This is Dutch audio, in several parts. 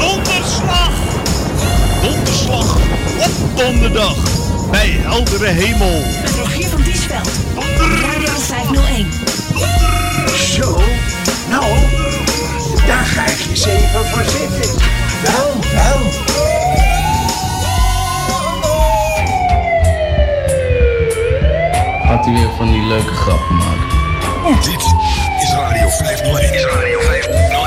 Donderslag! Donderslag op donderdag bij heldere hemel. Met Rogier van Diesveld. Radio 501. Zo, nou, daar ga ik eens even voor zitten. Wel, wel. Gaat hij weer van die leuke grappen maken? Dit is Radio 501. Is Radio 501. 501.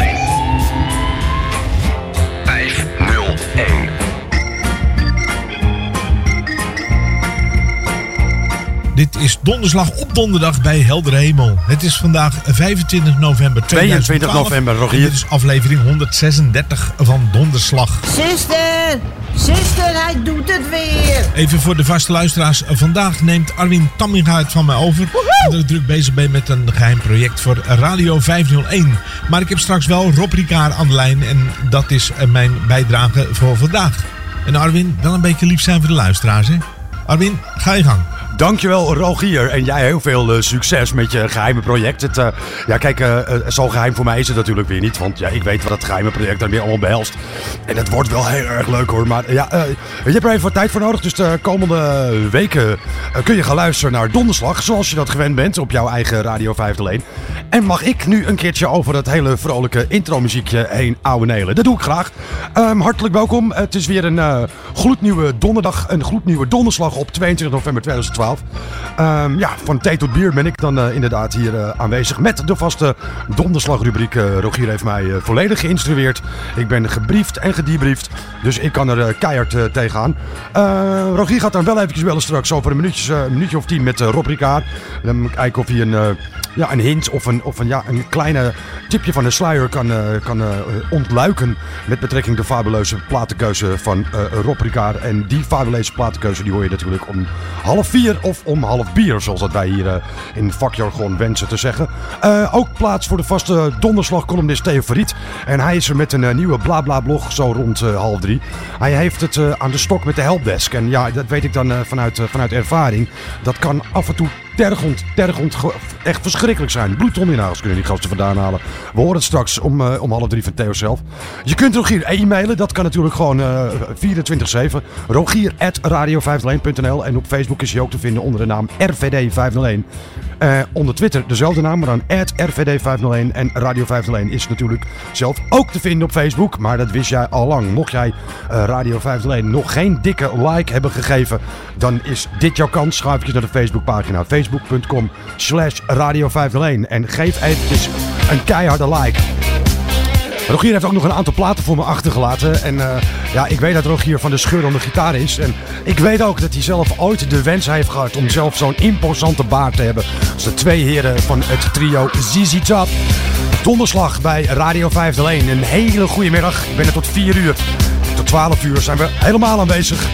Dit is donderslag op donderdag bij Helder Hemel. Het is vandaag 25 november 2012. 22 november, Rogier. En Dit is aflevering 136 van Donderslag. Zuster, zuster, hij doet het weer. Even voor de vaste luisteraars. Vandaag neemt Arwin Tamminga het van mij over. Omdat ik druk bezig ben met een geheim project voor Radio 501. Maar ik heb straks wel Rob Ricard aan de lijn. En dat is eh, mijn bijdrage voor vandaag. En Arwin, wel een beetje lief zijn voor de luisteraars, hè? Arwin, ga je gang. Dankjewel Rogier en jij heel veel eh, succes met je geheime project. Het, eh, ja kijk, eh, eh, zo geheim voor mij is het natuurlijk weer niet. Want ja, ik weet wat het geheime project daarmee allemaal behelst. En het wordt wel heel erg leuk hoor. Maar ja, je hebt er even wat tijd voor nodig. Dus de komende weken kun je gaan luisteren naar Donderslag. Zoals je dat gewend bent op jouw eigen Radio 501. En mag ik nu een keertje over dat hele vrolijke intro-muziekje heen ouwenelen. Dat doe ik graag. Ehm, hartelijk welkom. Het is weer een gloednieuwe donderdag. Een gloednieuwe donderslag op 22 november 2012. Ehm, ja, van thee tot bier ben ik dan eh, inderdaad hier eh, aanwezig. Met de vaste donderslagrubriek. Eh, Rogier heeft mij volledig geïnstrueerd. Ik ben gebriefd en gedebriefd. Dus ik kan er keihard tegenaan. Eh, Rogier gaat dan wel eventjes bellen straks over een minuutje, een minuutje of tien met Rob. Dan moet ik kijken of hij een, ja, een hint of een, of een, ja, een kleine tipje van de sluier kan, kan ontluiken. Met betrekking de fabuleuze platenkeuze van Rob Ricard. En die fabuleuze platenkeuze die hoor je natuurlijk om half vier of om half bier. Zoals dat wij hier eh, in vakjargon wensen te zeggen. Eh, ook plaats voor de vaste donderslag columnist Theo Verriet. En hij is er met een eh, nieuwe blabla blog zo rond half drie. Hij heeft het aan de stok met de helpdesk. En ja, dat weet ik dan vanuit, vanuit ervaring. Dat kan af en toe tergend, tergend, ge- echt verschrikkelijk zijn. Bloedton in huis kunnen die gasten vandaan halen. We horen het straks om, eh, om half drie van Theo zelf. Je kunt Rogier e-mailen, dat kan natuurlijk gewoon eh 24-7. Rogier.radio501.nl En op Facebook is hij ook te vinden onder de naam RVD501. Eh, onder Twitter dezelfde naam, maar dan RVD501. En Radio 501 is natuurlijk zelf ook te vinden op Facebook. Maar dat wist jij al lang. Mocht jij eh, Radio 501 nog geen dikke like hebben gegeven, dan is dit jouw kans. Ga eventjes naar de Facebookpagina. Facebook.com slash Radio 501. En geef eventjes een keiharde like. Rogier heeft ook nog een aantal platen voor me achtergelaten. En eh, ja, ik weet dat Rogier van de scheurende gitaar is. En ik weet ook dat hij zelf ooit de wens heeft gehad om zelf zo'n imposante baard te hebben. Als de twee heren van het trio ZZ Top. Donderslag bij Radio 501. Een hele goede middag. Ik ben er tot 4 uur. Tot 12 uur zijn we helemaal aanwezig.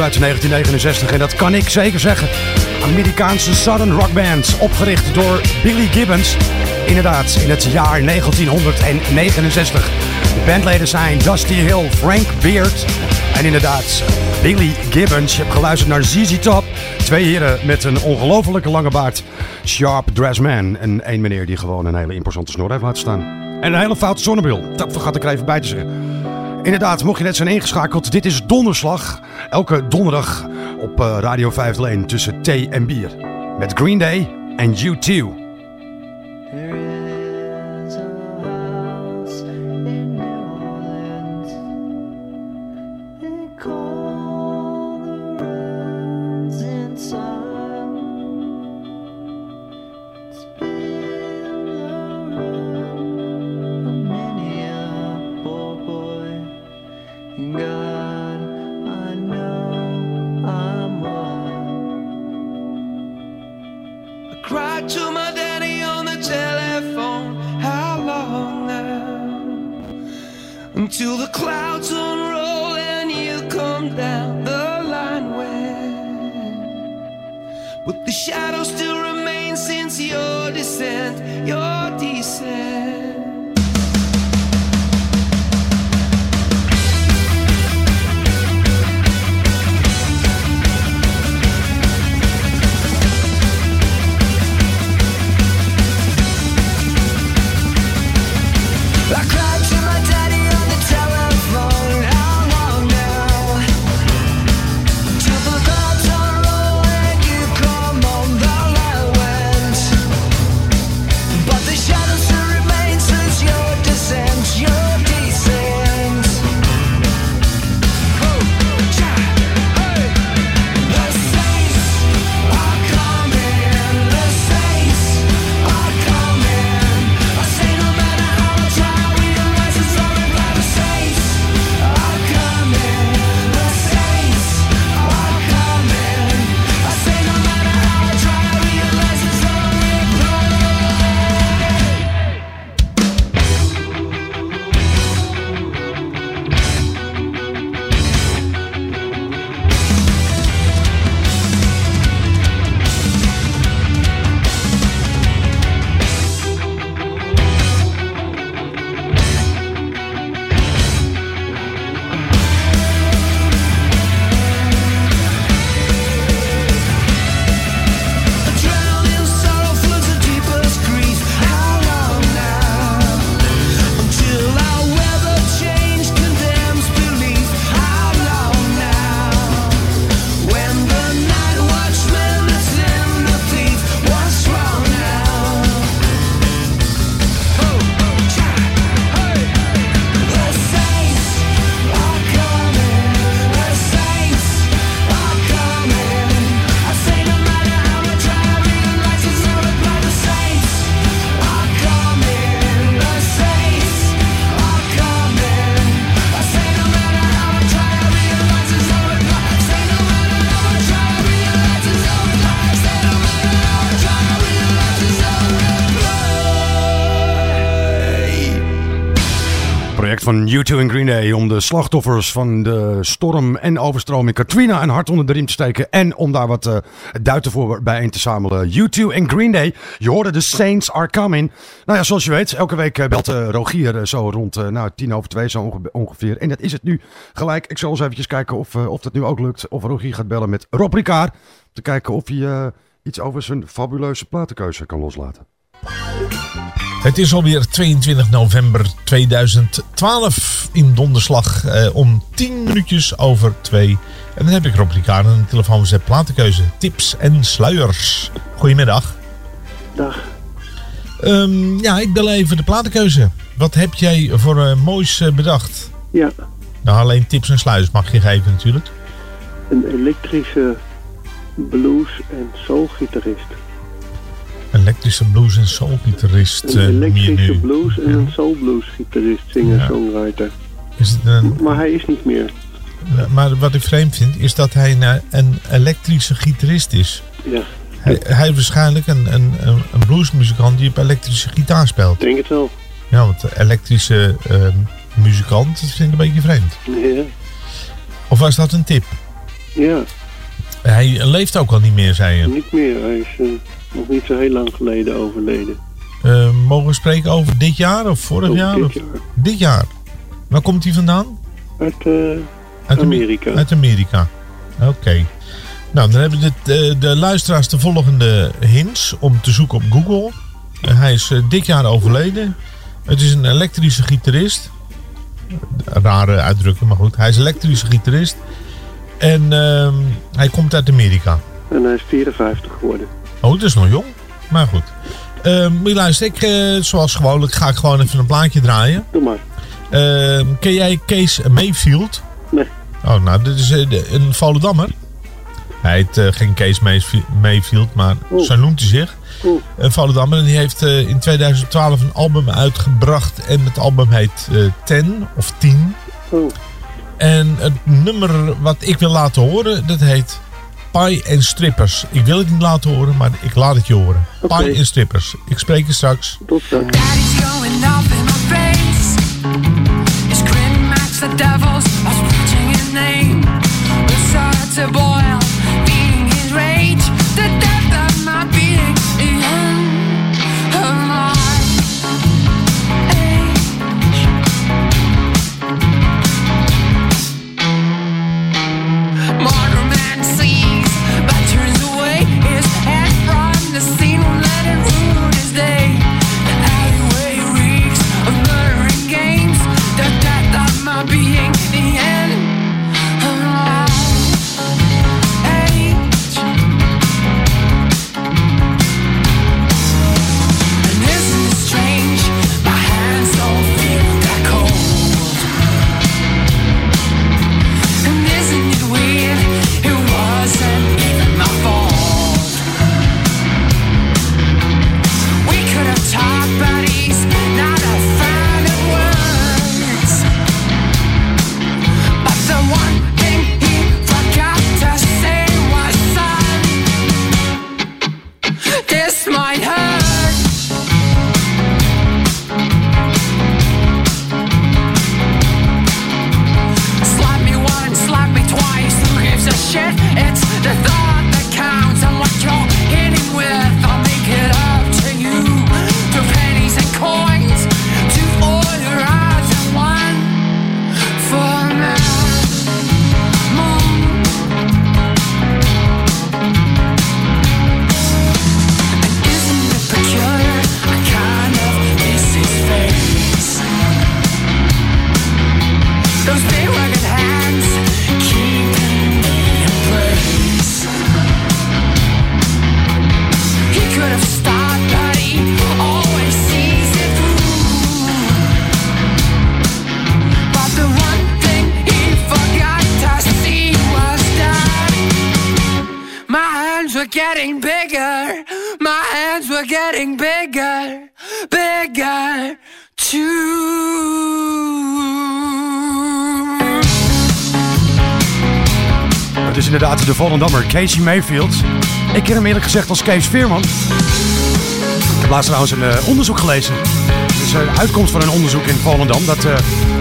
Uit 1969 en dat kan ik zeker zeggen. Amerikaanse Southern Rock Band, opgericht door Billy Gibbons. Inderdaad, in het jaar 1969. De bandleden zijn Dusty Hill, Frank Beard en inderdaad Billy Gibbons. Je hebt geluisterd naar ZZ Top. Twee heren met een ongelofelijke lange baard. Sharp Dress Man. En één meneer die gewoon een hele imposante snor heeft laten staan. En een hele foute zonnebril. Dat vergat ik er even bij te zeggen. Inderdaad, mocht je net zijn ingeschakeld, dit is Donderslag. Elke donderdag op eh, Radio 501 tussen thee en bier. Met Green Day en U2. Van U2 en Green Day om de slachtoffers van de storm en overstroming Katrina een hart onder de riem te steken. En om daar wat eh duiten voor bijeen te zamelen. U2 en Green Day. Je hoorde de Saints are coming. Nou ja, zoals je weet, elke week eh, belt eh, Rogier zo rond nou, tien over twee zo onge- ongeveer. En dat is het nu gelijk. Ik zal eens eventjes kijken of, of dat nu ook lukt. Of Rogier gaat bellen met Rob Ricard. Om te kijken of hij iets over zijn fabuleuze platenkeuze kan loslaten. Het is alweer 22 november 2012 in donderslag eh, om 10 minuutjes over 2. En dan heb ik Rob Ricard aan de telefoon voor zijn platenkeuze. Tips en sluiers. Goedemiddag. Dag. Ehm, ja, ik bel even de platenkeuze. Wat heb jij voor eh, moois eh, bedacht? Ja, Nou, alleen tips en sluiers mag je geven natuurlijk. een elektrische blues- en soulgitarist. Elektrische blues en soulgitarist Een eh, elektrische blues en een soulblues-gitarist, singer-songwriter. Is het een, Maar hij is niet meer. maar wat ik vreemd vind is dat hij nou een elektrische gitarist is. Ja, Hij, hij is waarschijnlijk een, een, een een bluesmuzikant die op elektrische gitaar speelt. denk het wel. Ja, want elektrische ehm, muzikant dat vind ik een beetje vreemd. Ja. Of was dat een tip? Ja, Hij leeft ook al niet meer, zei je. niet meer. Hij is eh, nog niet zo heel lang geleden overleden. Eh, mogen we spreken over dit jaar of vorig Over jaar? dit of- jaar. Dit jaar. Waar komt hij vandaan? Uit, eh, Uit Ame- Amerika. Uit Amerika. Oké. Nou, dan hebben de, de, de luisteraars de volgende hints om te zoeken op Google. Eh, hij is dit jaar overleden. Het is een elektrische gitarist. Rare uitdrukking, maar goed. Hij is elektrische gitarist. En ehm, hij komt uit Amerika. En hij is 54 geworden. Oh, dat is nog jong. Maar goed. Ehm moet je luisteren, ik, eh, zoals gewoonlijk ga ik gewoon even een plaatje draaien. Doe maar. Ehm, ken jij Kees Mayfield? Nee. Oh, nou, dit is eh, een Volendammer. Hij heet eh, geen Kees Mayf- Mayfield, maar zo noemt hij zich. Oeh. Een Volendammer. En die heeft in 2012 een album uitgebracht. En het album heet Ten of 10. Oh. En het nummer wat ik wil laten horen, dat heet Pie en Strippers. Ik wil het niet laten horen, maar ik laat het je horen. Oké. Pie en Strippers. Ik spreek je straks. Tot straks. Hands were getting bigger. My hands were getting bigger, bigger too. Het is inderdaad de Volendammer Casey Mayfield. Ik ken hem eerlijk gezegd als Kees Veerman. Ik heb laatst trouwens een eh, onderzoek gelezen. Het is een uitkomst van een onderzoek in Volendam. Dat eh,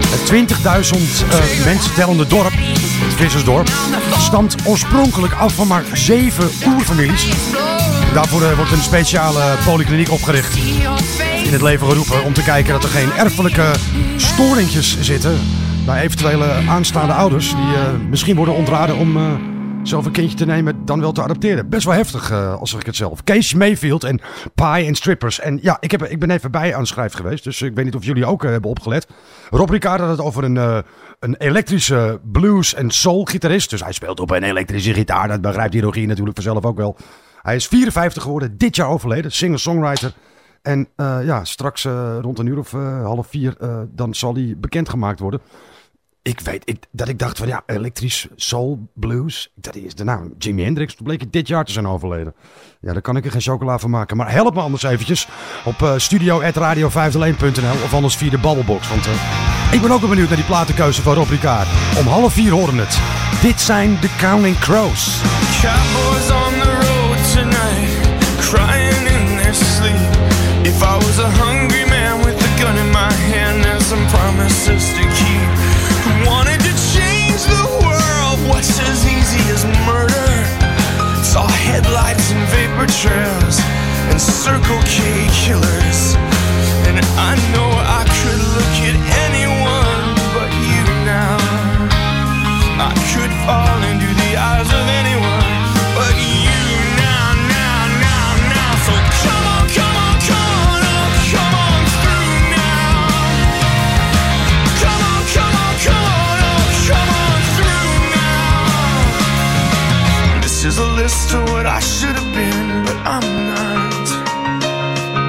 het 20.000 eh, mensen tellende dorp, het Vissersdorp, stamt oorspronkelijk af van maar zeven oerfamilies. Daarvoor eh, wordt een speciale polykliniek opgericht. In het leven geroepen om te kijken dat er geen erfelijke storingjes zitten bij eventuele aanstaande ouders die eh, misschien worden ontraden om eh, zelf een kindje te nemen dan wel te adopteren. Best wel heftig, eh, als zeg ik het zelf. Kees Mayfield en Pie en Strippers. En ja, ik, heb, ik ben even bij aan het schrijf geweest, dus ik weet niet of jullie ook eh, hebben opgelet. Rob Ricard had het over een, eh, een elektrische blues- en soul-gitarist. Dus hij speelt op een elektrische gitaar, dat begrijpt die Rogier natuurlijk vanzelf ook wel. Hij is 54 geworden, dit jaar overleden, singer-songwriter. En ja, straks rond een uur of half vier, dan zal hij bekendgemaakt worden. Ik weet ik, dat ik dacht van ja, elektrisch soul, blues. Dat is de naam. Jimi Hendrix, bleek dit jaar te zijn overleden. Ja, daar kan ik er geen chocola van maken. Maar help me anders eventjes op uh, studio.radio501.nl of anders via de Babbelbox. Want uh, ik ben ook wel benieuwd naar die platenkeuze van Rob Ricard. Om half vier horen het. Dit zijn de Counting Crows. Cowboys on the road tonight, crying in their sleep. If I was a hungry man with a gun in my hand and some promises to what's as easy as murder? It's all headlights and vapor trails and Circle K killers. And I know I could look at anyone but you now. I could fall into the eyes of anyone. list of what I should have been, but I'm not.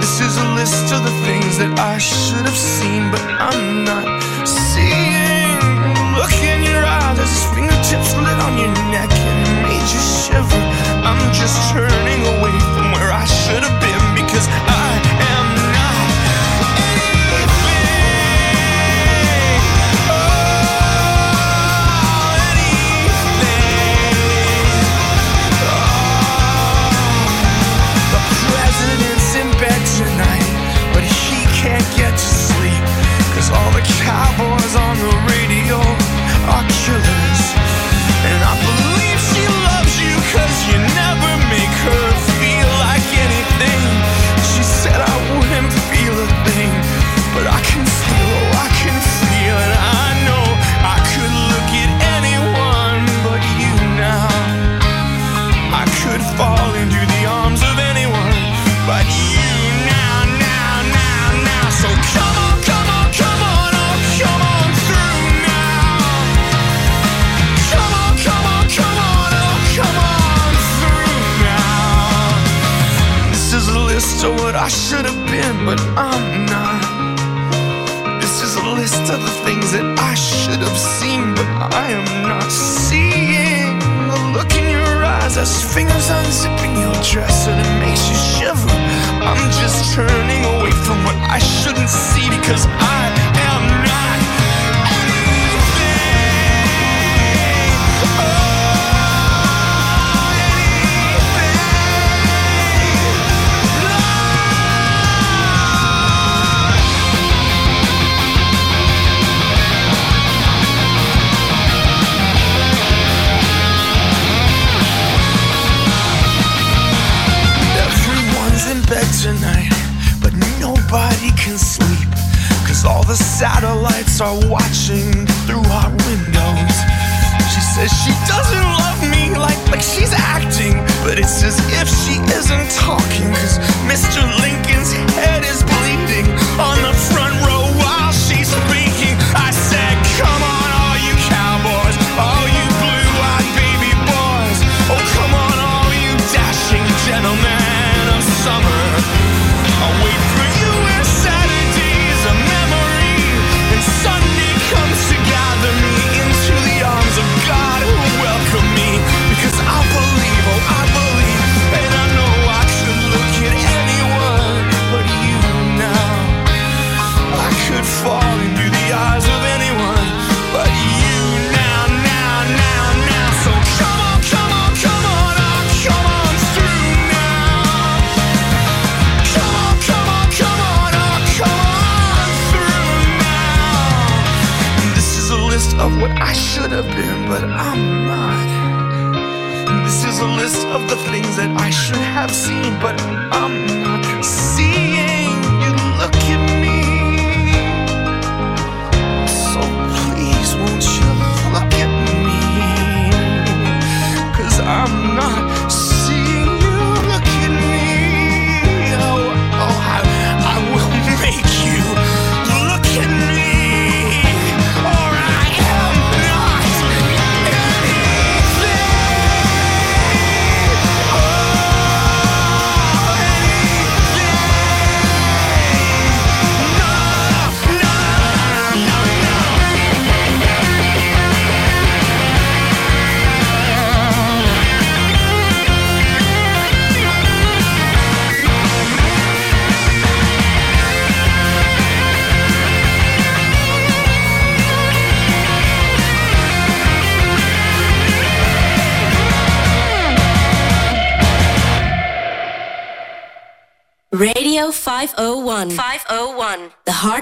This is a list of the things that I should have seen, but I'm not seeing. Look in your eyes there's his fingertips lit on your neck, and made you shiver. I'm just turning away from where I should have been because I. cowboy I should have been, but I'm not. This is a list of the things that I should have seen, but I am not seeing. The look in your eyes as fingers unzipping your dress and it makes you shiver. I'm just turning away from what I shouldn't see because are watching through our windows. She says she doesn't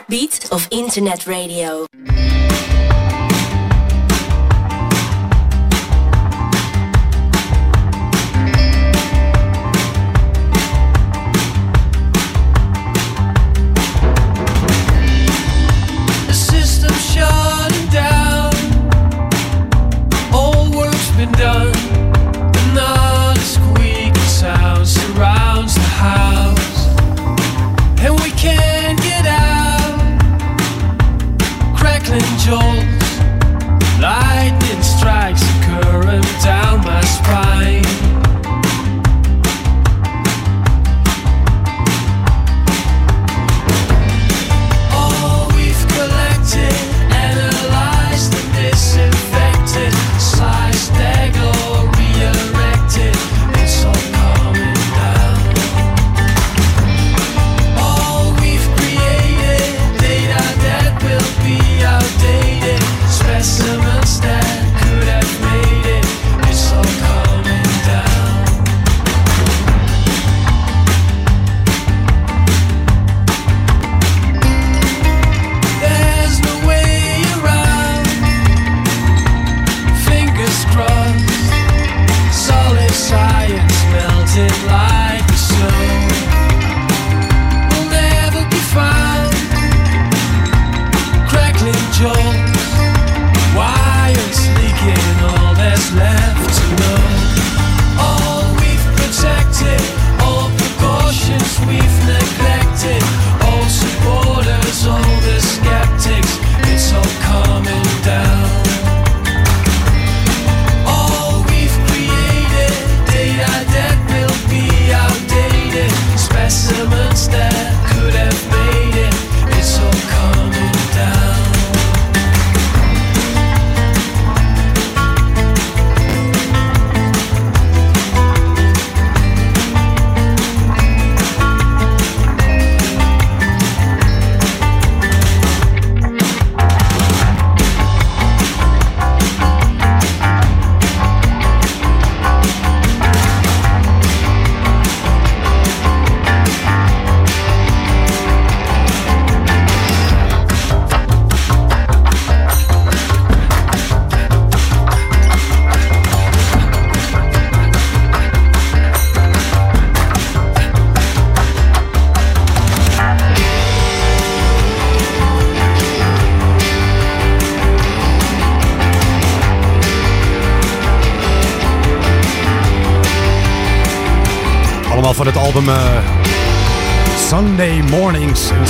Beat of internet radio.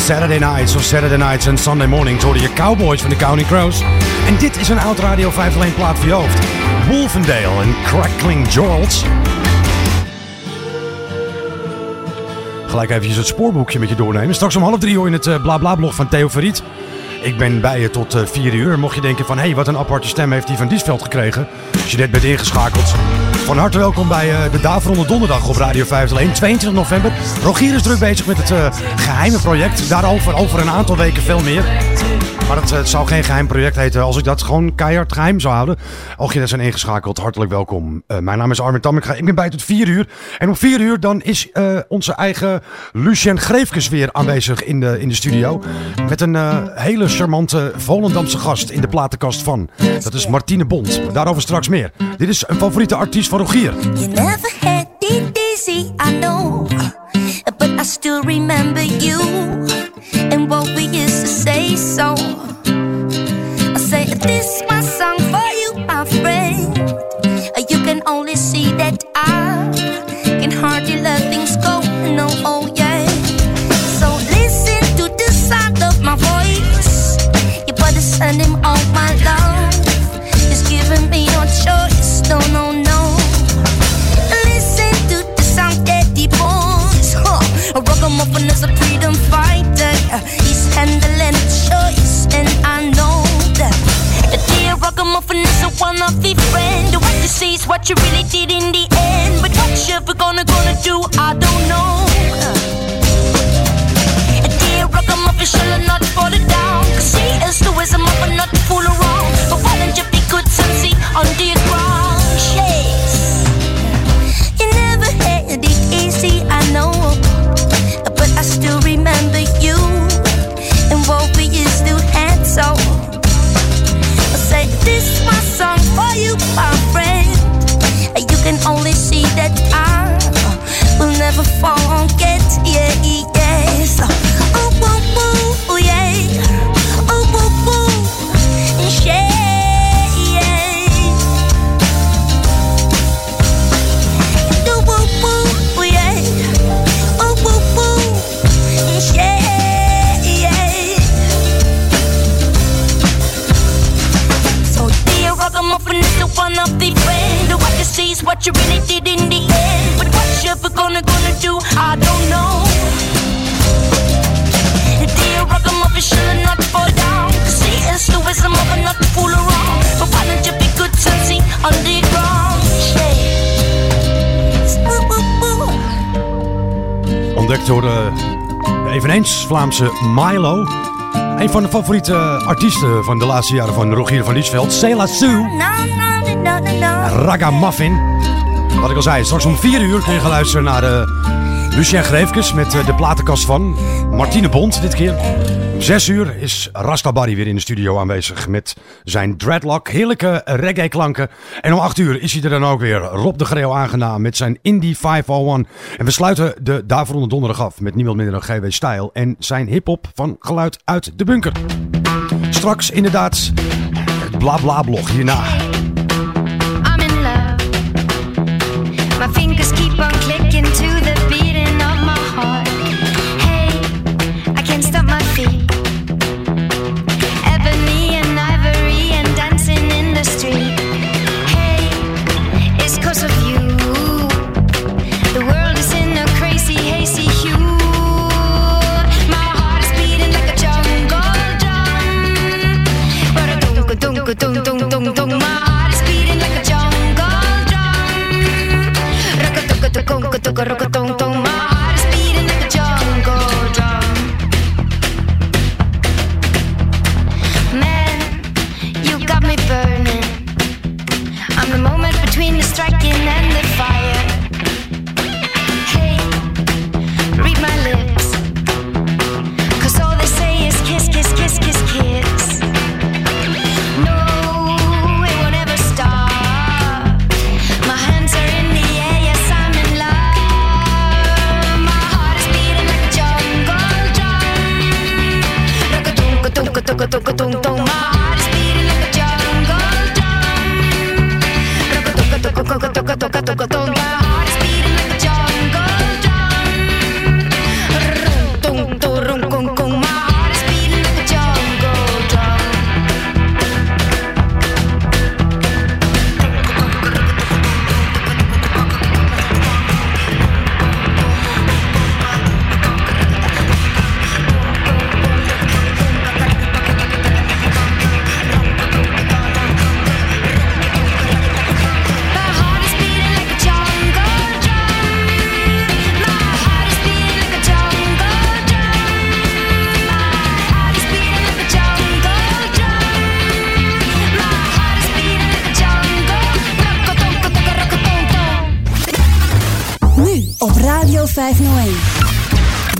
Saturday Nights. Of Saturday Nights and Sunday Mornings hoorde je Cowboys van de Counting Crows. En dit is een oud Radio 501 plaat voor je hoofd. Wolfendale en Crackling Geralds. Gelijk eventjes het spoorboekje met je doornemen. Straks om half drie hoor je het uh, blabla-blog van Theo Verriet. Ik ben bij je tot 4 uur. Mocht je denken van, hé, hey, wat een aparte stem heeft die van Diesveld gekregen. Als je net bent ingeschakeld. Van harte welkom bij uh, de Daverende Donderdag op Radio 501, 22 november. Rogier is druk bezig met het uh, geheime project. Daarover over een aantal weken veel meer. Maar het, zou geen geheim project heten als ik dat gewoon keihard geheim zou houden. Mocht je net zijn ingeschakeld, hartelijk welkom. Uh, mijn naam is Armin Tam. Ik ben bij tot 4 uur. En om 4 uur dan is onze eigen Lucien Greefkes weer aanwezig in de, in de studio. Met een hele charmante Volendamse gast in de platenkast van. Dat is Martine Bond. Daarover straks meer. Dit is een favoriete artiest van Rogier. You never had it I know. But I still remember you my friend. You can only see that I will never forget. Yeah, you really did in the end. But what you ever gonna gonna do, I don't know. Dear ragamuffin should not fall down. Cause he is the wisdom of a not to fool around. But why don't you be good and see on the ground? Yeah. Woo, woo, woo. Ontdekt door de eveneens Vlaamse Milo. Een van de favoriete artiesten van de laatste jaren van Rogier van Liesveld. Cela Sue. Ragamuffin. Wat ik al zei, straks om 4 uur kun je gaan luisteren naar uh, Lucien Greefkes met uh, de platenkast van Martine Bond dit keer. Om 6 uur is Rasta Barry weer in de studio aanwezig met zijn dreadlock, heerlijke reggae klanken. En om 8 uur is hij er dan ook weer, Rob de Greeuw aangenaam met zijn Indie 501. En we sluiten de daarvoor donderdag af met niemand minder dan GW Style en zijn hip-hop van geluid uit de bunker. Straks inderdaad het blabla-blog hierna. My fingers keep on clicking to the beating of my heart. Hey, I can't stop my feet. Ebony and ivory and dancing in the street. Hey, it's cause of you. The world is in a crazy, hazy hue. corro con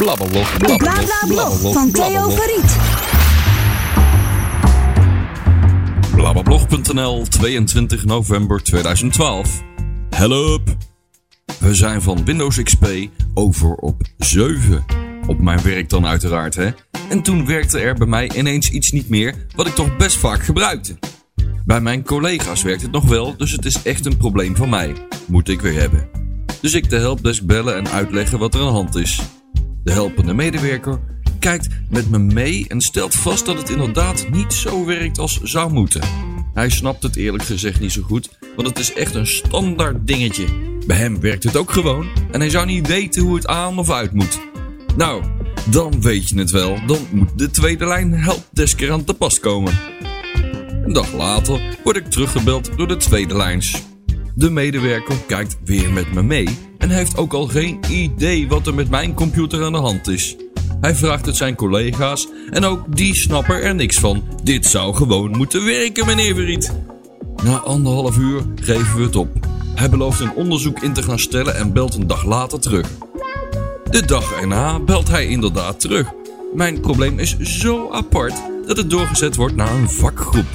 Blablablog, De bla bla blog van Theo Verriet. Blablabblog.nl 22 november 2012. Help! We zijn van Windows XP over op 7. Op mijn werk dan uiteraard, hè. En toen werkte er bij mij ineens iets niet meer wat ik toch best vaak gebruikte. Bij mijn collega's werkt het nog wel, dus het is echt een probleem van mij. Moet ik weer hebben. Dus ik de helpdesk bellen en uitleggen wat er aan de hand is. De helpende medewerker kijkt met me mee en stelt vast dat het inderdaad niet zo werkt als zou moeten. Hij snapt het eerlijk gezegd niet zo goed, want het is echt een standaard dingetje. Bij hem werkt het ook gewoon en hij zou niet weten hoe het aan of uit moet. Nou, dan weet je het wel, dan moet de tweede lijn helpdesk aan te pas komen. Een dag later word ik teruggebeld door de tweede lijns. De medewerker kijkt weer met me mee en heeft ook al geen idee wat er met mijn computer aan de hand is. Hij vraagt het zijn collega's en ook die snappen er niks van. Dit zou gewoon moeten werken, meneer Verriet. Na anderhalf uur geven we het op. Hij belooft een onderzoek in te gaan stellen en belt een dag later terug. De dag erna belt hij inderdaad terug. Mijn probleem is zo apart dat het doorgezet wordt naar een vakgroep.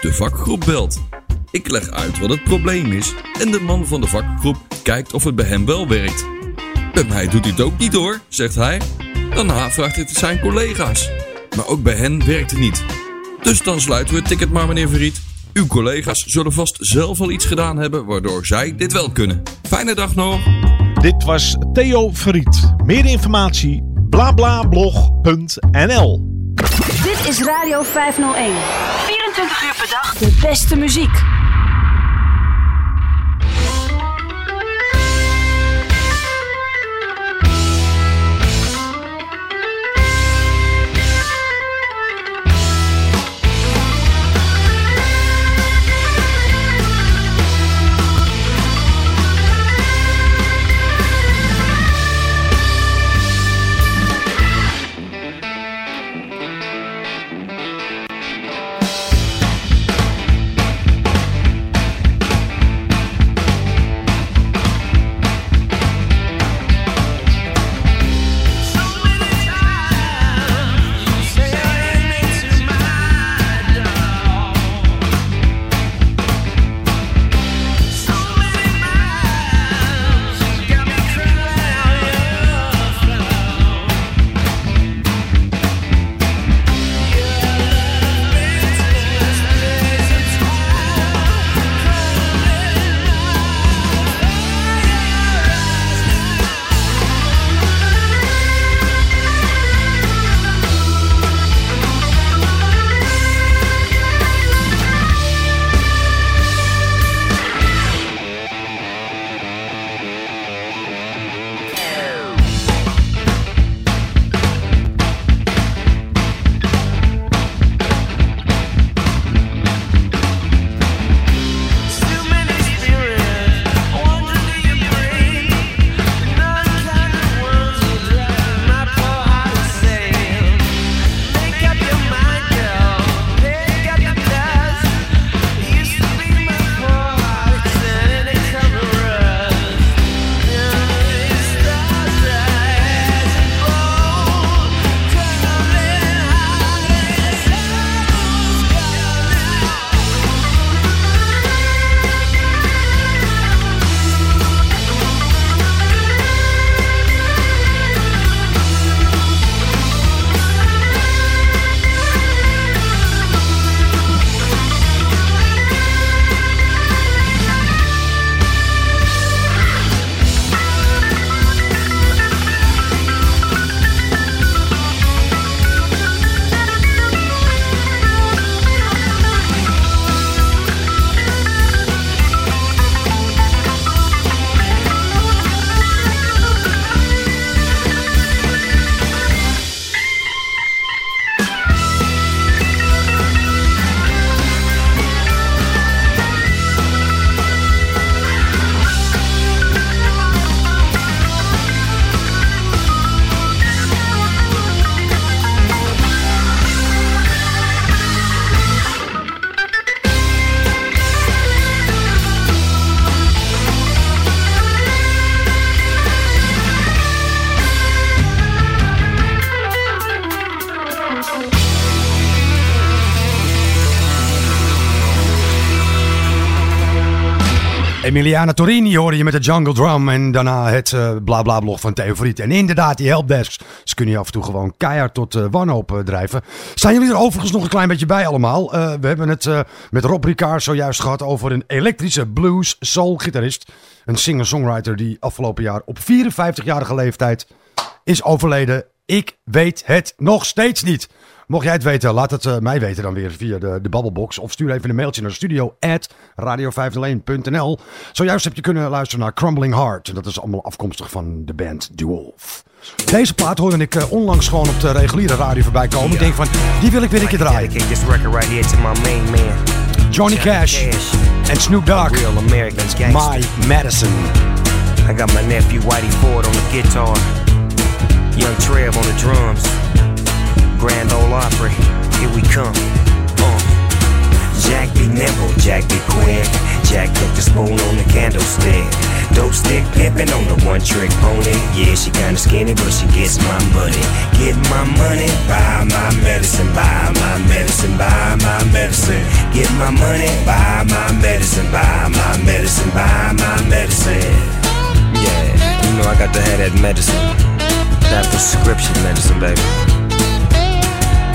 De vakgroep belt. Ik leg uit wat het probleem is en de man van de vakgroep kijkt of het bij hem wel werkt. Bij mij doet hij het ook niet hoor, zegt hij. Daarna vraagt hij het zijn collega's. Maar ook bij hen werkt het niet. Dus dan sluiten we het ticket maar, meneer Verriet. Uw collega's zullen vast zelf al iets gedaan hebben waardoor zij dit wel kunnen. Fijne dag nog. Dit was Theo Verriet. Meer informatie blablablog.nl Dit is Radio 501. 24 uur per dag. De beste muziek. Emiliana Torini hoorde je met de Jungle Drum. En daarna het eh bla bla blog van Theo Friet. En inderdaad, die helpdesks. Ze kunnen je af en toe gewoon keihard tot eh, wanhoop eh, drijven. Zijn jullie er overigens nog een klein beetje bij allemaal? We hebben het met Rob Ricard zojuist gehad over een elektrische blues soul gitarist. Een singer-songwriter die afgelopen jaar op 54-jarige leeftijd is overleden. Ik weet het nog steeds niet. Mocht jij het weten, laat het eh, mij weten dan weer via de, de Babbelbox. Of stuur even een mailtje naar studio radio501.nl. Zojuist heb je kunnen luisteren naar Crumbling Heart. En dat is allemaal afkomstig van de band Dewolf. Deze plaat hoorde ik eh, onlangs gewoon op de reguliere radio voorbij komen. Ik denk van, die wil ik weer een keer draaien. Johnny Cash en Snoop Dogg. My Medicine. I got my nephew Whitey Ford on the guitar. Young Trev on the drums. Grand Ole Opry. Here we come. Uh. Jack be nimble, Jack be quick. Jack put the spoon on the candlestick. Dope stick pimpin' on the one trick pony. Yeah, she kinda skinny, but she gets my money. Get my money, buy my medicine, buy my medicine, buy my medicine. Get my money, buy my medicine, buy my medicine, buy my medicine. Yeah, you know I got to have that medicine. That prescription medicine, baby.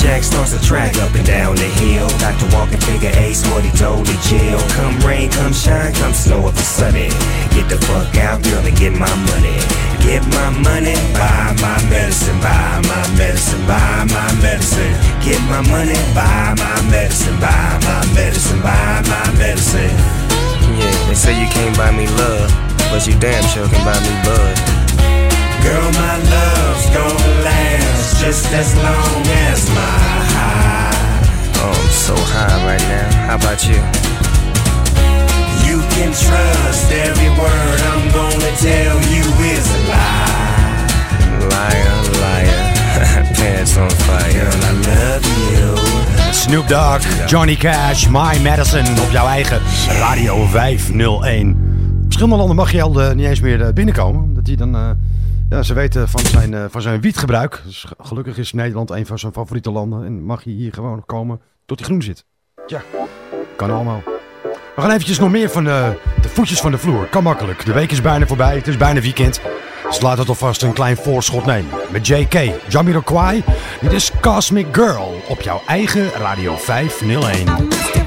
Jack starts a track up and down the hill. Got to walk and figure ace what he told the jail. Come rain, come shine, come snow if it's sunny. Get the fuck out, girl, and get my money. Get my money, buy my medicine, buy my medicine, buy my medicine. Get my money, buy my medicine, buy my medicine, buy my medicine. Yeah, they say you can't buy me love, but you damn sure can buy me bud. Girl, my love's last just as long as my high. Oh, I'm so high right now. How about you? You can trust every word I'm gonna tell you is a lie. Liar, liar, pants on fire. Girl, I love you. Snoop Dogg, Johnny Cash, My Medicine op jouw eigen Radio 501. Verschillende landen mag je al eh, niet eens meer eh, binnenkomen. Omdat die dan, eh, ja, ze weten van zijn, eh, van zijn wietgebruik. Dus ge- gelukkig is Nederland een van zijn favoriete landen. En mag je hier gewoon komen tot hij groen zit. Tja, kan allemaal. We gaan eventjes nog meer van de, de voetjes van de vloer. Kan makkelijk. De week is bijna voorbij. Het is bijna weekend. Dus laat het alvast een klein voorschot nemen. Met JK, Jamiroquai. Dit is Cosmic Girl op jouw eigen Radio 501.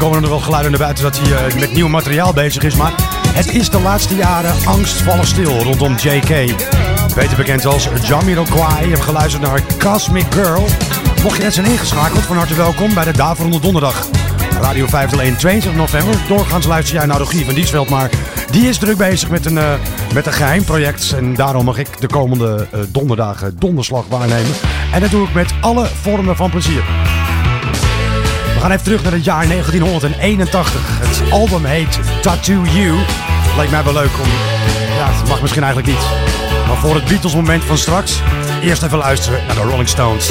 Er wel geluiden naar buiten dat hij eh, met nieuw materiaal bezig is. Maar het is de laatste jaren angstvallig stil rondom JK. Beter bekend als Jamiroquai. Je hebt geluisterd naar Cosmic Girl. Mocht je net zijn ingeschakeld, van harte welkom bij de Daverende Donderdag. Radio 501, 22 november. Doorgaans luister jij naar Rogier van Diesveld, maar die is druk bezig met een, eh, met een geheim project. En daarom mag ik de komende eh, donderdagen donderslag waarnemen. En dat doe ik met alle vormen van plezier. We gaan even terug naar het jaar 1981. Het album heet Tattoo You. Lijkt mij wel leuk om... Ja, het mag misschien eigenlijk niet. Maar voor het Beatles moment van straks... eerst even luisteren naar de Rolling Stones.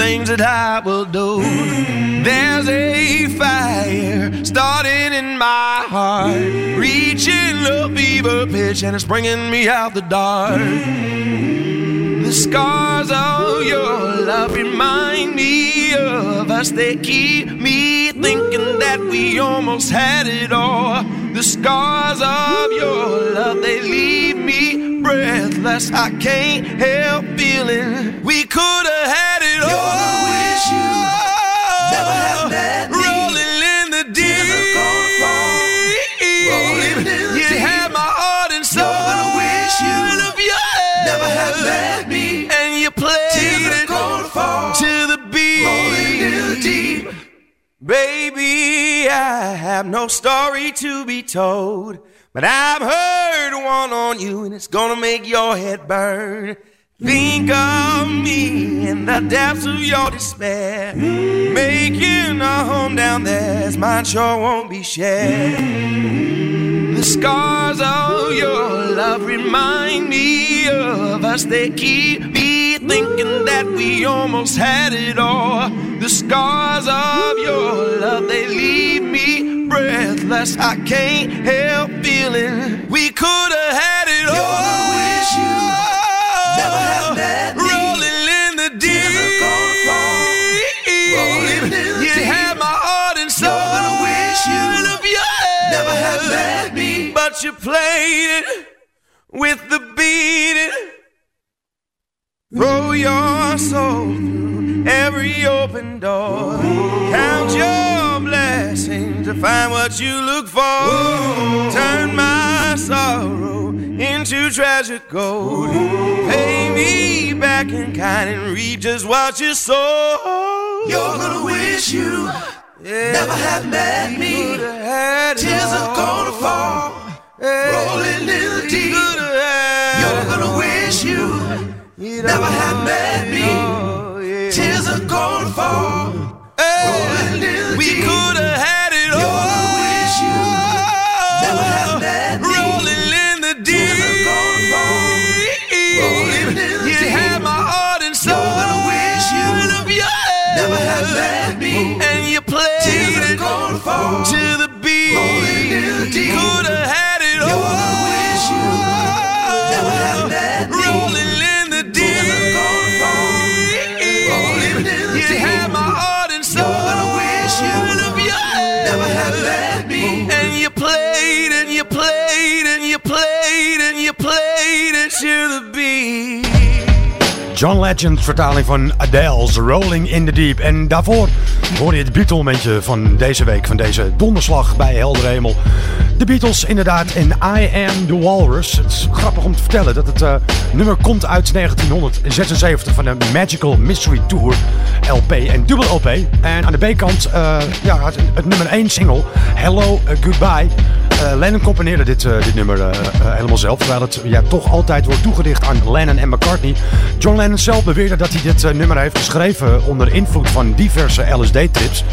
things that I will do. There's a fire starting in my heart, reaching a fever pitch, and it's bringing me out the dark. The scars of your love remind me of us. They keep me thinking that we almost had it all. The scars of your love, they leave breathless. I can't help feeling we could have had it all. wish you never have met me. Rolling in the deep. You had my heart and soul. wish you never have met me. And you played it to the beat. Baby, I have no story to be told, but I've heard one on you, and it's gonna make your head burn. Think of me in the depths of your despair, making a home down there, as mine sure won't be shared. The scars of your love remind me of us. They keep me thinking that we almost had it all. The scars of your love, they leave me breathless. I can't help feeling we could have had it all. wish you never have met me. Rolling in the deep. You had my heart and soul. wish you never have met me. But you played it with the beat. Throw your soul through every open door. Count your blessings to find what you look for. Turn my sorrow into treasure gold. Pay me back in kind and reap just what you sow. You're gonna wish you never had met me. Tears are gonna fall, rolling in the deep. You're gonna wish you never had met me. Tears are gonna fall, the we deep. We could to the beat. John Legend, vertaling van Adele's Rolling in the Deep. En daarvoor hoor je het Beatle-momentje van deze week, van deze donderslag bij Helder Hemel. De Beatles inderdaad en I Am The Walrus. Het is grappig om te vertellen dat het eh, nummer komt uit 1976 van de Magical Mystery Tour LP en dubbel LP. En aan de B-kant eh, ja, het, nummer 1 single Hello eh, Goodbye. Lennon componeerde dit, dit nummer helemaal zelf, terwijl het ja, toch altijd wordt toegedicht aan Lennon en McCartney. John zelf beweerde dat hij dit eh, nummer heeft geschreven onder invloed van diverse LSD-trips.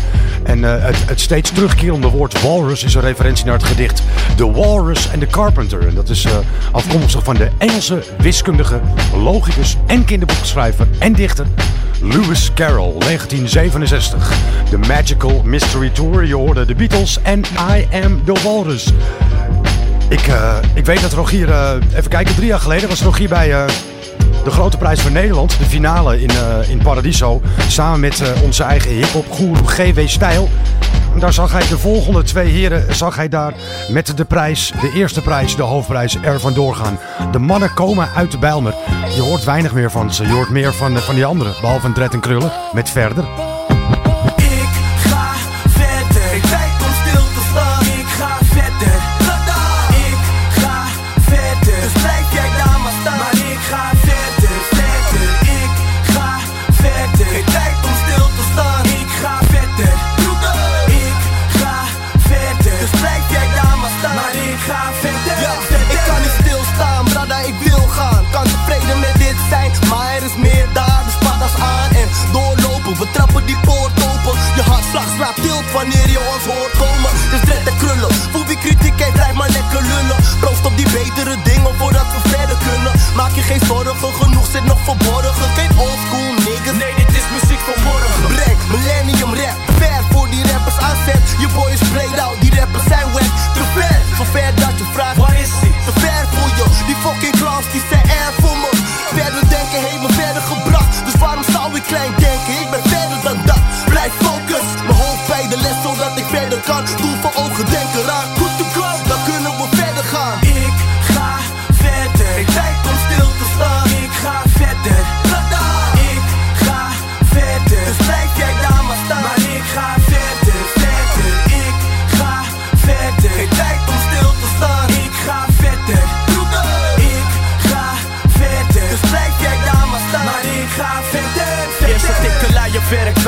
En eh, het, het steeds terugkerende woord walrus is een referentie naar het gedicht The Walrus and the Carpenter. En dat is eh, afkomstig van de Engelse wiskundige, logicus en kinderboekschrijver en dichter Lewis Carroll, 1967. The Magical Mystery Tour. Je hoorde de Beatles en I Am The Walrus. Ik, ik weet dat Rogier, even kijken, drie jaar geleden was Rogier bij de Grote Prijs van Nederland. De finale in, eh, in Paradiso. Samen met eh, onze eigen hip-hop guru GW Stijl. Daar zag hij de volgende twee heren zag hij daar met de prijs, de eerste prijs, de hoofdprijs, er vandoor gaan. De mannen komen uit de Bijlmer. Je hoort weinig meer van ze. Je hoort meer van, eh, van die anderen. Behalve Dred en Krullen met Verder. Betere dingen voordat we verder kunnen. Maak je geen zorgen, genoeg zit nog verborgen. Geen oldschool niggas. Nee, dit is muziek van morgen. Breng millennium rap. Ver voor die rappers aanzet. Je boy is played out,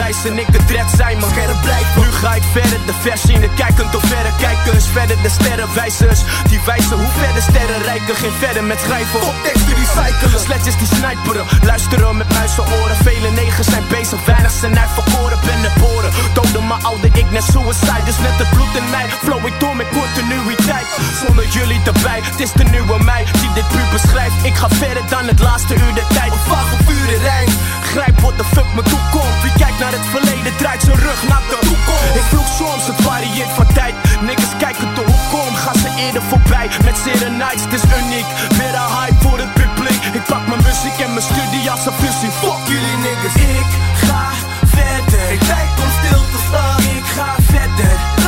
ik de dread zijn maar Scherp blijven. Nu ga ik verder, de versie de kijkend of verder. Kijkers Verder de sterrenwijzers, die wijzen hoe verder sterren rijken. Geen verder met schrijven, Op teksten recyclen. Sletjes die sniperen, luisteren met Vele negers zijn bezig, weinig zijn uitverkoren Ben het boren, doden mijn oude ik net suicide Dus net het bloed in mij, flow ik door met continuïteit Zonder jullie erbij, het is de nieuwe mij Die dit puur beschrijft, ik ga verder dan het laatste uur de tijd. Vage vuur in Rijn. Grijp wat de fuck me toekomt. Wie kijkt naar het verleden draait zijn rug naar de toekomst. Ik vroeg soms, het varieert van tijd. Niggas kijken de hoek om, gaan ze eerder voorbij. Met zere nights, het is uniek. Weer een hype voor publiek Ik pak mijn muziek en mijn studie als een fusie Fuck jullie niggas Ik ga verder. Geen tijd om stil te staan. Ik ga verder.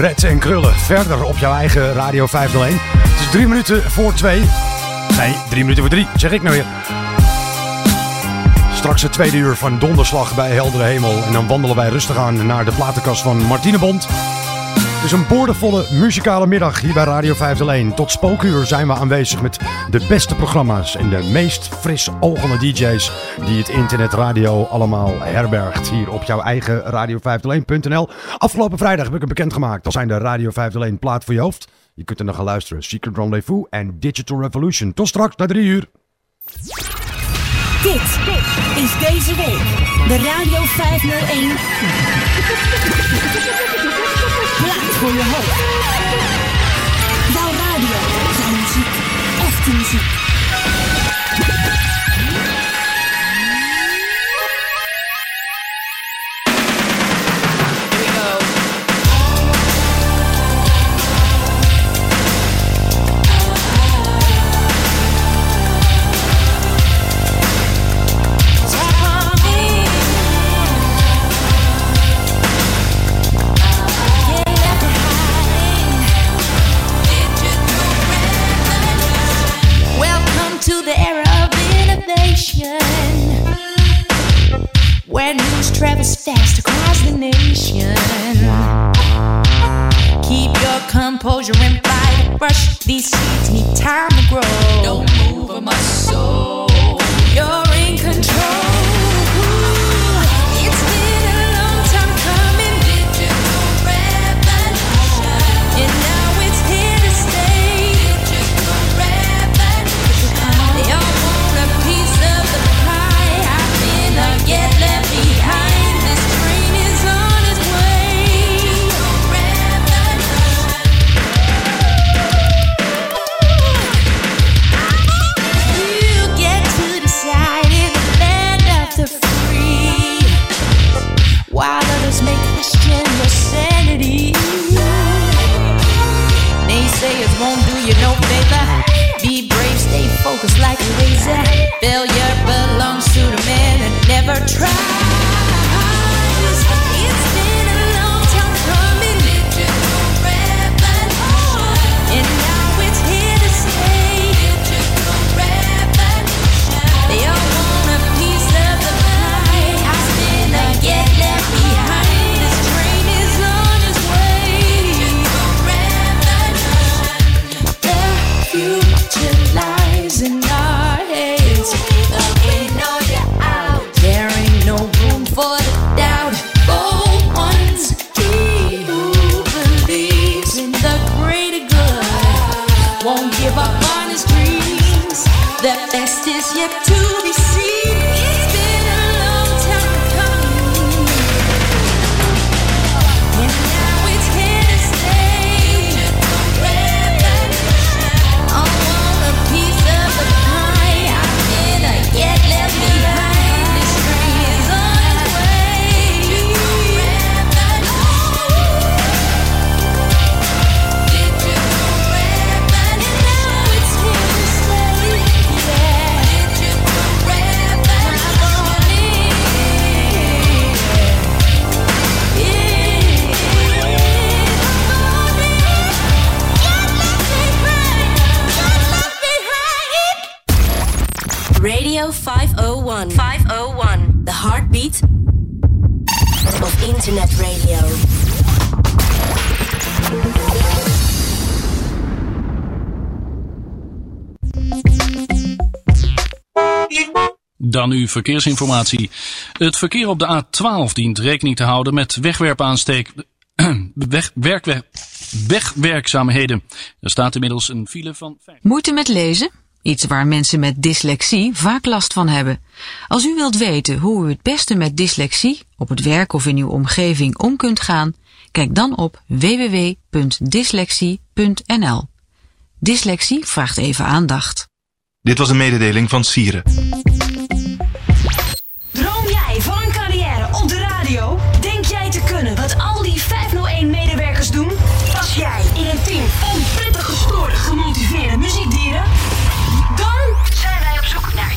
Dread en krullen. Verder op jouw eigen Radio 501. Het is drie minuten voor twee. Nee, drie minuten voor drie, zeg ik nou weer. Straks het tweede uur van Donderslag bij Heldere Hemel. En dan wandelen wij rustig aan naar de platenkast van Martine Bond. Het is een boordevolle muzikale middag hier bij Radio 501. Tot spookuur zijn we aanwezig met de beste programma's en de meest fris ogende DJ's die het internetradio allemaal herbergt. Hier op jouw eigen radio501.nl. Afgelopen vrijdag heb ik hem bekendgemaakt. Dat zijn de Radio 501 plaat voor je hoofd. Je kunt er nog gaan luisteren. Secret Rendezvous en Digital Revolution. Tot straks na drie uur. Dit is deze week de Radio 501. Plaat voor je hoofd. Jouw radio, jouw muziek, echte muziek. Composure and fight. Brush these seeds need time to grow. Yet to Radio 501. 501. The heartbeat of internet radio. Dan uw verkeersinformatie. Het verkeer op de A12 dient rekening te houden met wegwerpaansteek. Weg, wegwerkzaamheden. Er staat inmiddels een file van. Moeite met lezen? Iets waar mensen met dyslexie vaak last van hebben. Als u wilt weten hoe u het beste met dyslexie op het werk of in uw omgeving om kunt gaan, kijk dan op www.dyslexie.nl. Dyslexie vraagt even aandacht. Dit was een mededeling van Sieren.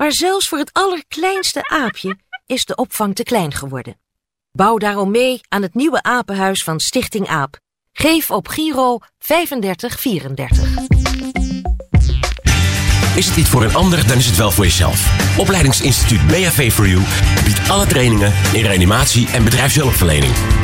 Maar zelfs voor het allerkleinste aapje is de opvang te klein geworden. Bouw daarom mee aan het nieuwe apenhuis van Stichting AAP. Geef op Giro 3534. Is het niet voor een ander, dan is het wel voor jezelf. Opleidingsinstituut BHV for You biedt alle trainingen in reanimatie en bedrijfshulpverlening.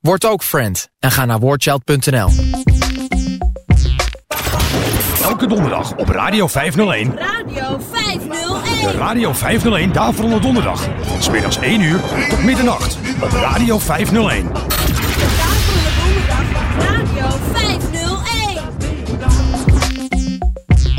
Word ook friend en ga naar warchild.nl. Elke donderdag op Radio 501. Radio 501. De Radio 501 Daverende Donderdag. Van 's middags 1 uur tot middernacht op Radio 501.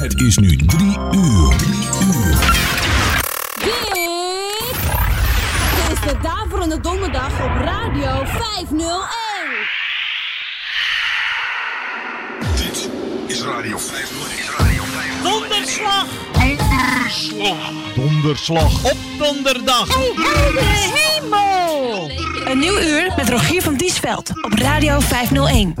Het is nu drie uur. Drie uur. Dit is de Daverende Donderdag op Radio 501. Dit is Radio 501. Donderslag. Donderslag. Donderslag. Op donderdag. de hemel! Een nieuw uur met Rogier van Diesveld op Radio 501.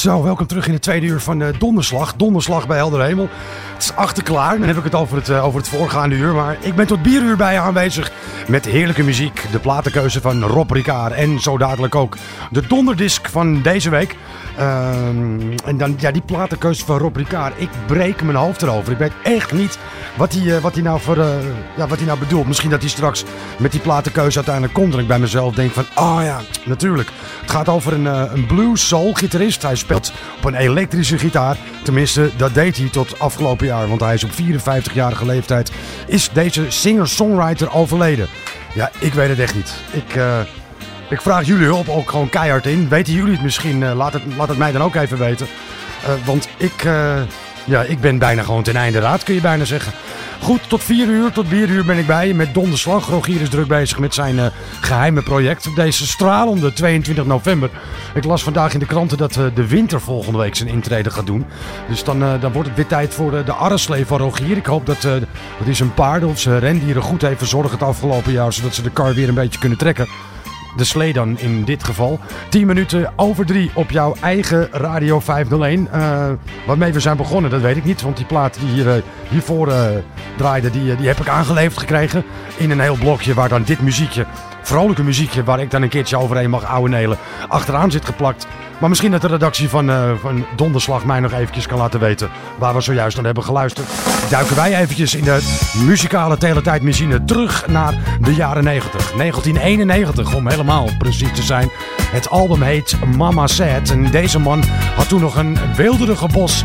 Zo, welkom terug in de tweede uur van eh, Donderslag. Donderslag bij Helder Hemel. Het is achterklaar. Dan heb ik het over het, eh, over het voorgaande uur. Maar ik ben tot bieruur bij je aanwezig. Met heerlijke muziek. De platenkeuze van Rob Ricard. En zo dadelijk ook de donderdisc van deze week. Ehm, en dan ja, die platenkeuze van Rob Ricard. Ik breek mijn hoofd erover. Ik weet echt niet wat hij, eh, wat hij, nou, voor, eh, ja, wat hij nou bedoelt. Misschien dat hij straks met die platenkeuze uiteindelijk komt. En ik bij mezelf denk van, oh ja, natuurlijk. Het gaat over een, eh, een blues soul gitarist. Hij speelt op een elektrische gitaar. Tenminste, dat deed hij tot afgelopen jaar. Want hij is op 54-jarige leeftijd. Is deze singer-songwriter overleden? Ja, ik weet het echt niet. Ik... ik vraag jullie hulp ook gewoon keihard in. Weten jullie het misschien? Eh, laat, het, laat het mij dan ook even weten. Eh, want ik, eh, ja, ik ben bijna gewoon ten einde raad, kun je bijna zeggen. Goed, tot 4 uur, tot 4 uur ben ik bij je met Donderslag. Rogier is druk bezig met zijn eh, geheime project. Deze stralende 22 november. Ik las vandaag in de kranten dat eh, de winter volgende week zijn intrede gaat doen. Dus dan, dan wordt het weer tijd voor de arreslee van Rogier. Ik hoop dat, dat hij zijn paarden of zijn rendieren goed heeft verzorgd het afgelopen jaar. Zodat ze de kar weer een beetje kunnen trekken. De slee dan in dit geval. 10 minuten over 3 op jouw eigen Radio 501. Eh, waarmee we zijn begonnen, dat weet ik niet. Want die plaat die hier, eh, hiervoor eh, draaide, die, die heb ik aangeleverd gekregen. In een heel blokje waar dan dit muziekje, vrolijke muziekje, waar ik dan een keertje overheen mag ouwe nelen, achteraan zit geplakt. Maar misschien dat de redactie van, eh, van Donderslag mij nog eventjes kan laten weten waar we zojuist naar hebben geluisterd. Duiken wij eventjes in de muzikale teletijdmachine terug naar de jaren 90. 1991 om helemaal precies te zijn. Het album heet Mama Said en deze man had toen nog een weelderige bos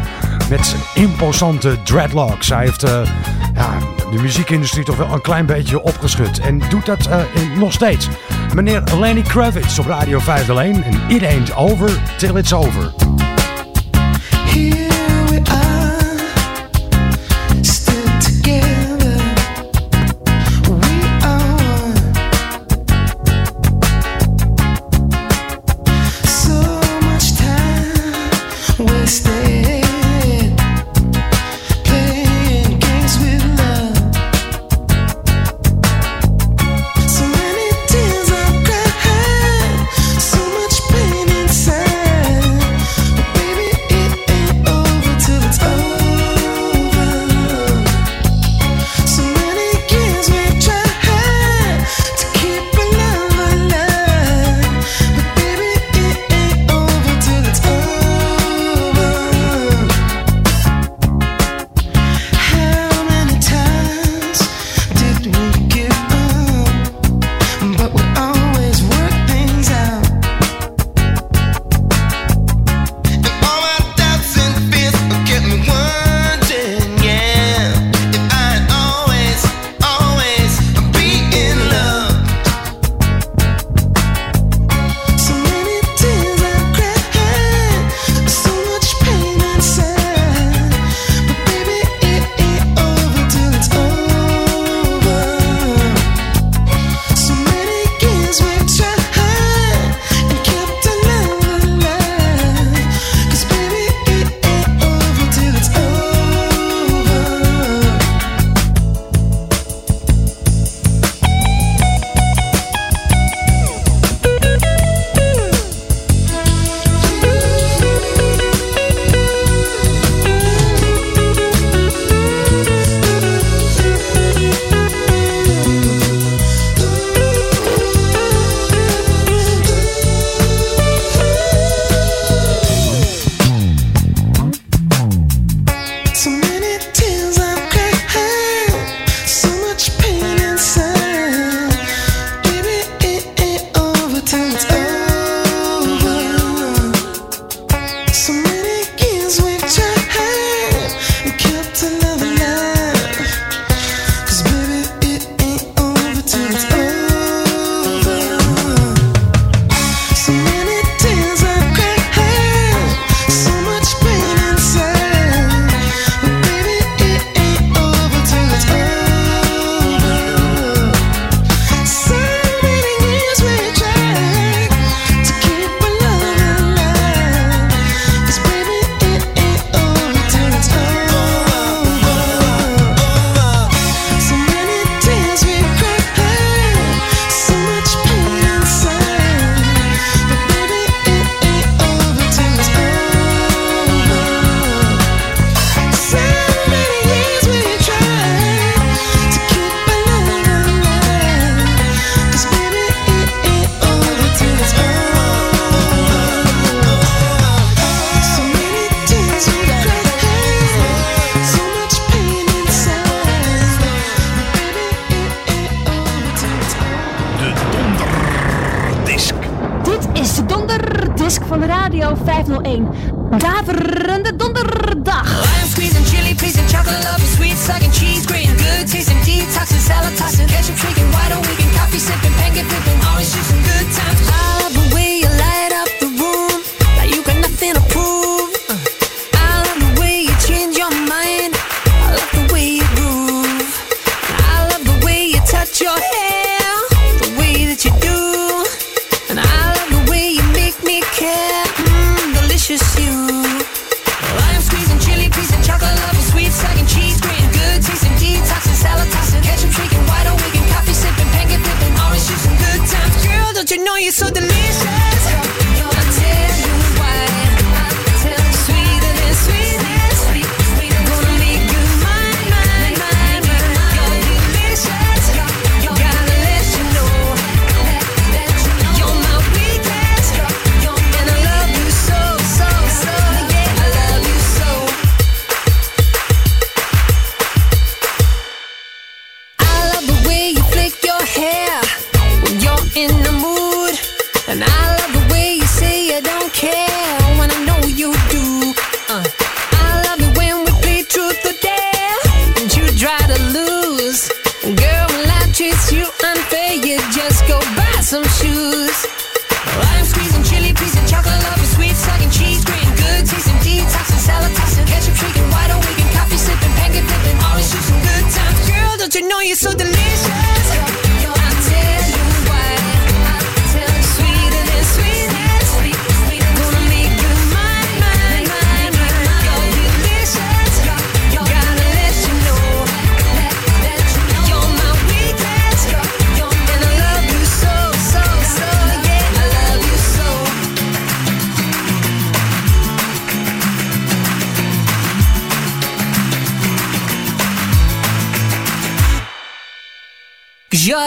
met imposante dreadlocks. Hij heeft eh, ja, de muziekindustrie toch wel een klein beetje opgeschud en doet dat eh, nog steeds. Meneer Lenny Kravitz op Radio 501 en It Ain't Over Till It's Over.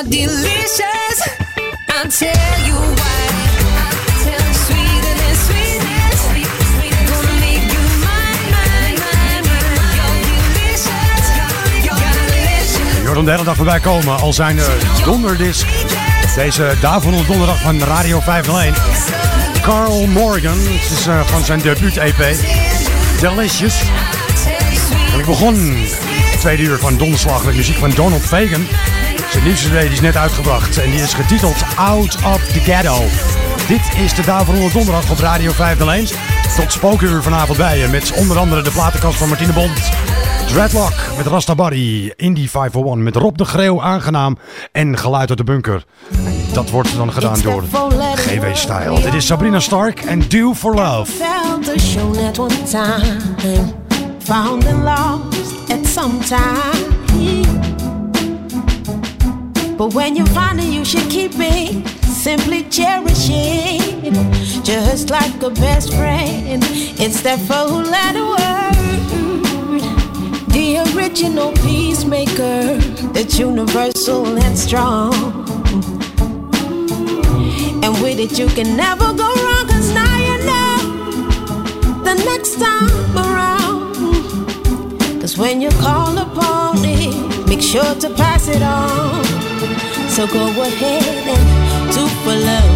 Delicious. Let you hem de dag voorbij komen. Al zijn er donderdisc. Deze Davon donderdag van Radio 501. Carl Morgan. Het is eh, van zijn debuut-EP. Delicious. En ik begon tweede uur van donderslag met muziek van Donald Fagan. Zijn nieuwste CD is net uitgebracht. En die is getiteld Out of the Ghetto. Dit is de Davon donderdag op Radio 501. Tot spookuur vanavond bij je. Met onder andere de platenkast van Martine Bond. Dreadlock met Rasta Barry, Indie 501 met Rob de Greeuw aangenaam en geluid uit de bunker. Dat wordt dan gedaan door GW Style. Dit is Sabrina Stark en Do for Love. Felt the show at one time, found and lost at some time. But when you find it, you should keep it. Simply cherish it, just like a best friend. It's that four-letter word, the original peacemaker, that's universal and strong. And with it, you can never go wrong, cause now you know the next time around. Cause when you call upon it, make sure to pass it on. So go ahead and do for love.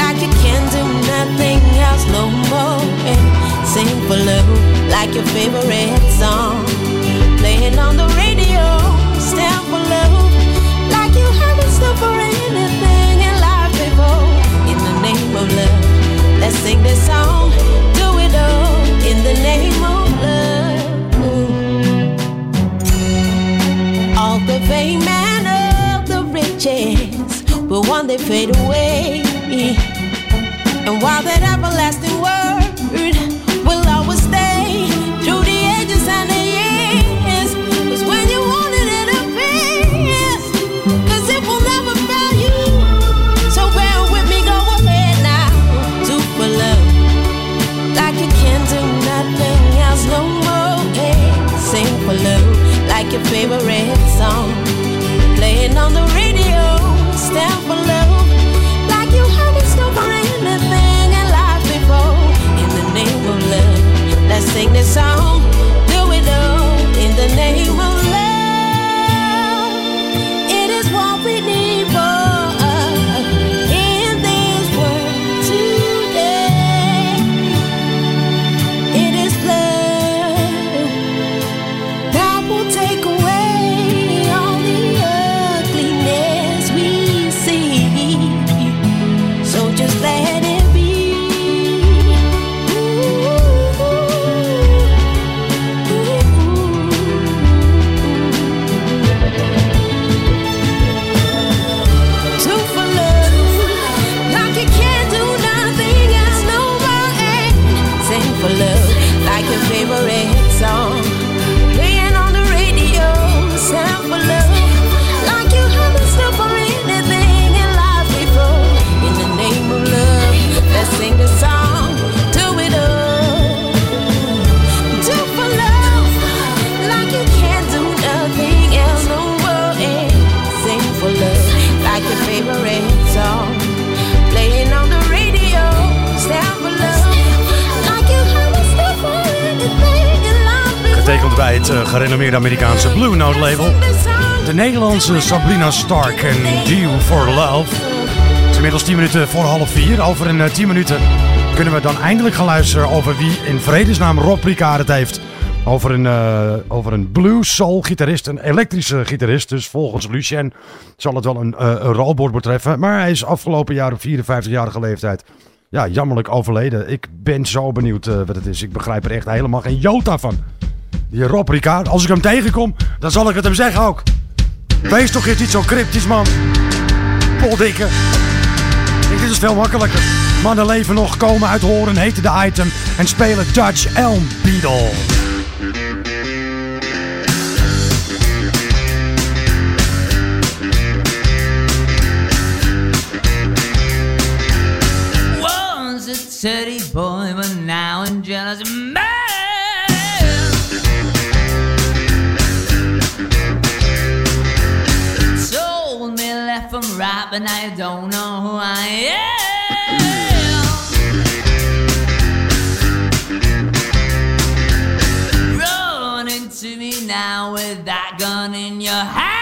Like you can do nothing else no more. And sing for love like your favorite song. Playing on the radio, stand for love. Like you haven't stood for anything in life before. In the name of love, let's sing this song. Do it all in the name of love. All the fame riches will one day fade away. And while that everlasting word will always stay through the ages and the years, was when you wanted it to be. Cause it will never fail you. So bear with me, go ahead now. Do for love. Like you can't do nothing else no more. Hey, sing for love. Like your favorite song. Playing on the eh, gerenommeerde Amerikaanse Blue Note label. De Nederlandse Sabrina Stark en Deal for Love. Het is inmiddels 10 minuten voor half 4. Over een eh, 10 minuten kunnen we dan eindelijk gaan luisteren over wie in vredesnaam Rob Ricard het heeft. Over een, eh, over een blues soul gitarist, een elektrische gitarist. Dus volgens Lucien zal het wel een, eh, een betreffen. Maar hij is afgelopen jaar op 54-jarige leeftijd ja, jammerlijk overleden. Ik ben zo benieuwd eh, wat het is. Ik begrijp er echt helemaal geen jota van. Die Rob Ricard, als ik hem tegenkom, dan zal ik het hem zeggen ook. Wees toch eens niet zo cryptisch, man. Poldikke. Ik, dit is veel makkelijker. Mannen leven nog, komen uit Horen, heten de item en spelen Dutch Elm Beetle. Was a boy, but now I'm jealous. But now don't know who I am. Running to me now with that gun in your hand.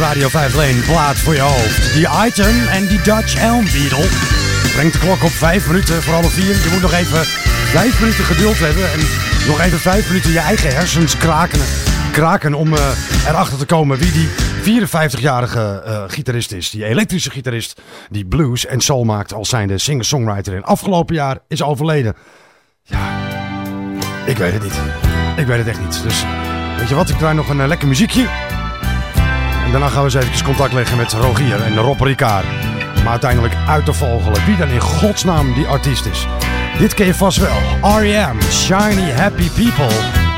Radio 5 Lane plaat voor je hoofd. Die item en die Dutch Elm Beetle. Brengt de klok op 5 minuten voor half 4. Je moet nog even 5 minuten geduld hebben. En nog even 5 minuten je eigen hersens kraken, kraken om eh, erachter te komen wie die 54-jarige eh, gitarist is. Die elektrische gitarist die blues en soul maakt als zijnde singer-songwriter. En afgelopen jaar is overleden. Ja, ik weet het niet. Ik weet het echt niet. Dus weet je wat, ik draai nog een eh, lekker muziekje. Daarna gaan we eens even contact leggen met Rogier en Rob Ricard. Maar uiteindelijk uit te vogelen wie dan in godsnaam die artiest is. Dit ken je vast wel. R.E.M. Shiny Happy People.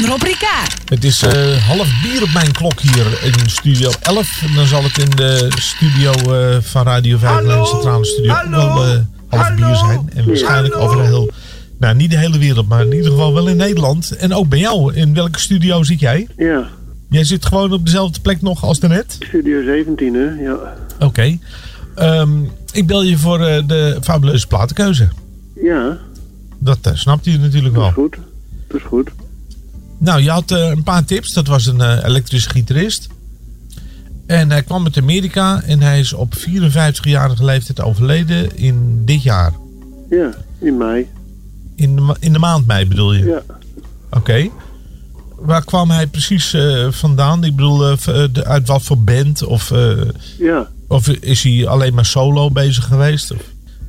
Van Rob Ricard. Het is eh, half bier op mijn klok hier in Studio 11. En dan zal het in de studio eh, van Radio 5, de centrale studio, ook wel eh, half bier zijn. En waarschijnlijk over heel, nou niet de hele wereld, maar in ieder geval wel in Nederland. En ook bij jou. In welke studio zit jij? Ja, Jij zit gewoon op dezelfde plek nog als daarnet? Studio 17, hè? Ja. Oké. Ehm, ik bel je voor eh, de fabuleuze platenkeuze. Ja, Dat snapt u natuurlijk wel. dat is goed. Dat is goed. Nou, je had eh, een paar tips. Dat was een eh, elektrische gitarist. En hij kwam uit Amerika en hij is op 54-jarige leeftijd overleden in dit jaar. Ja, in mei. In de, in de maand mei bedoel je? Ja. Oké. Waar kwam hij precies eh, vandaan? Ik bedoel, de- uit wat voor band? Of, Ja. of is hij alleen maar solo bezig geweest? Of,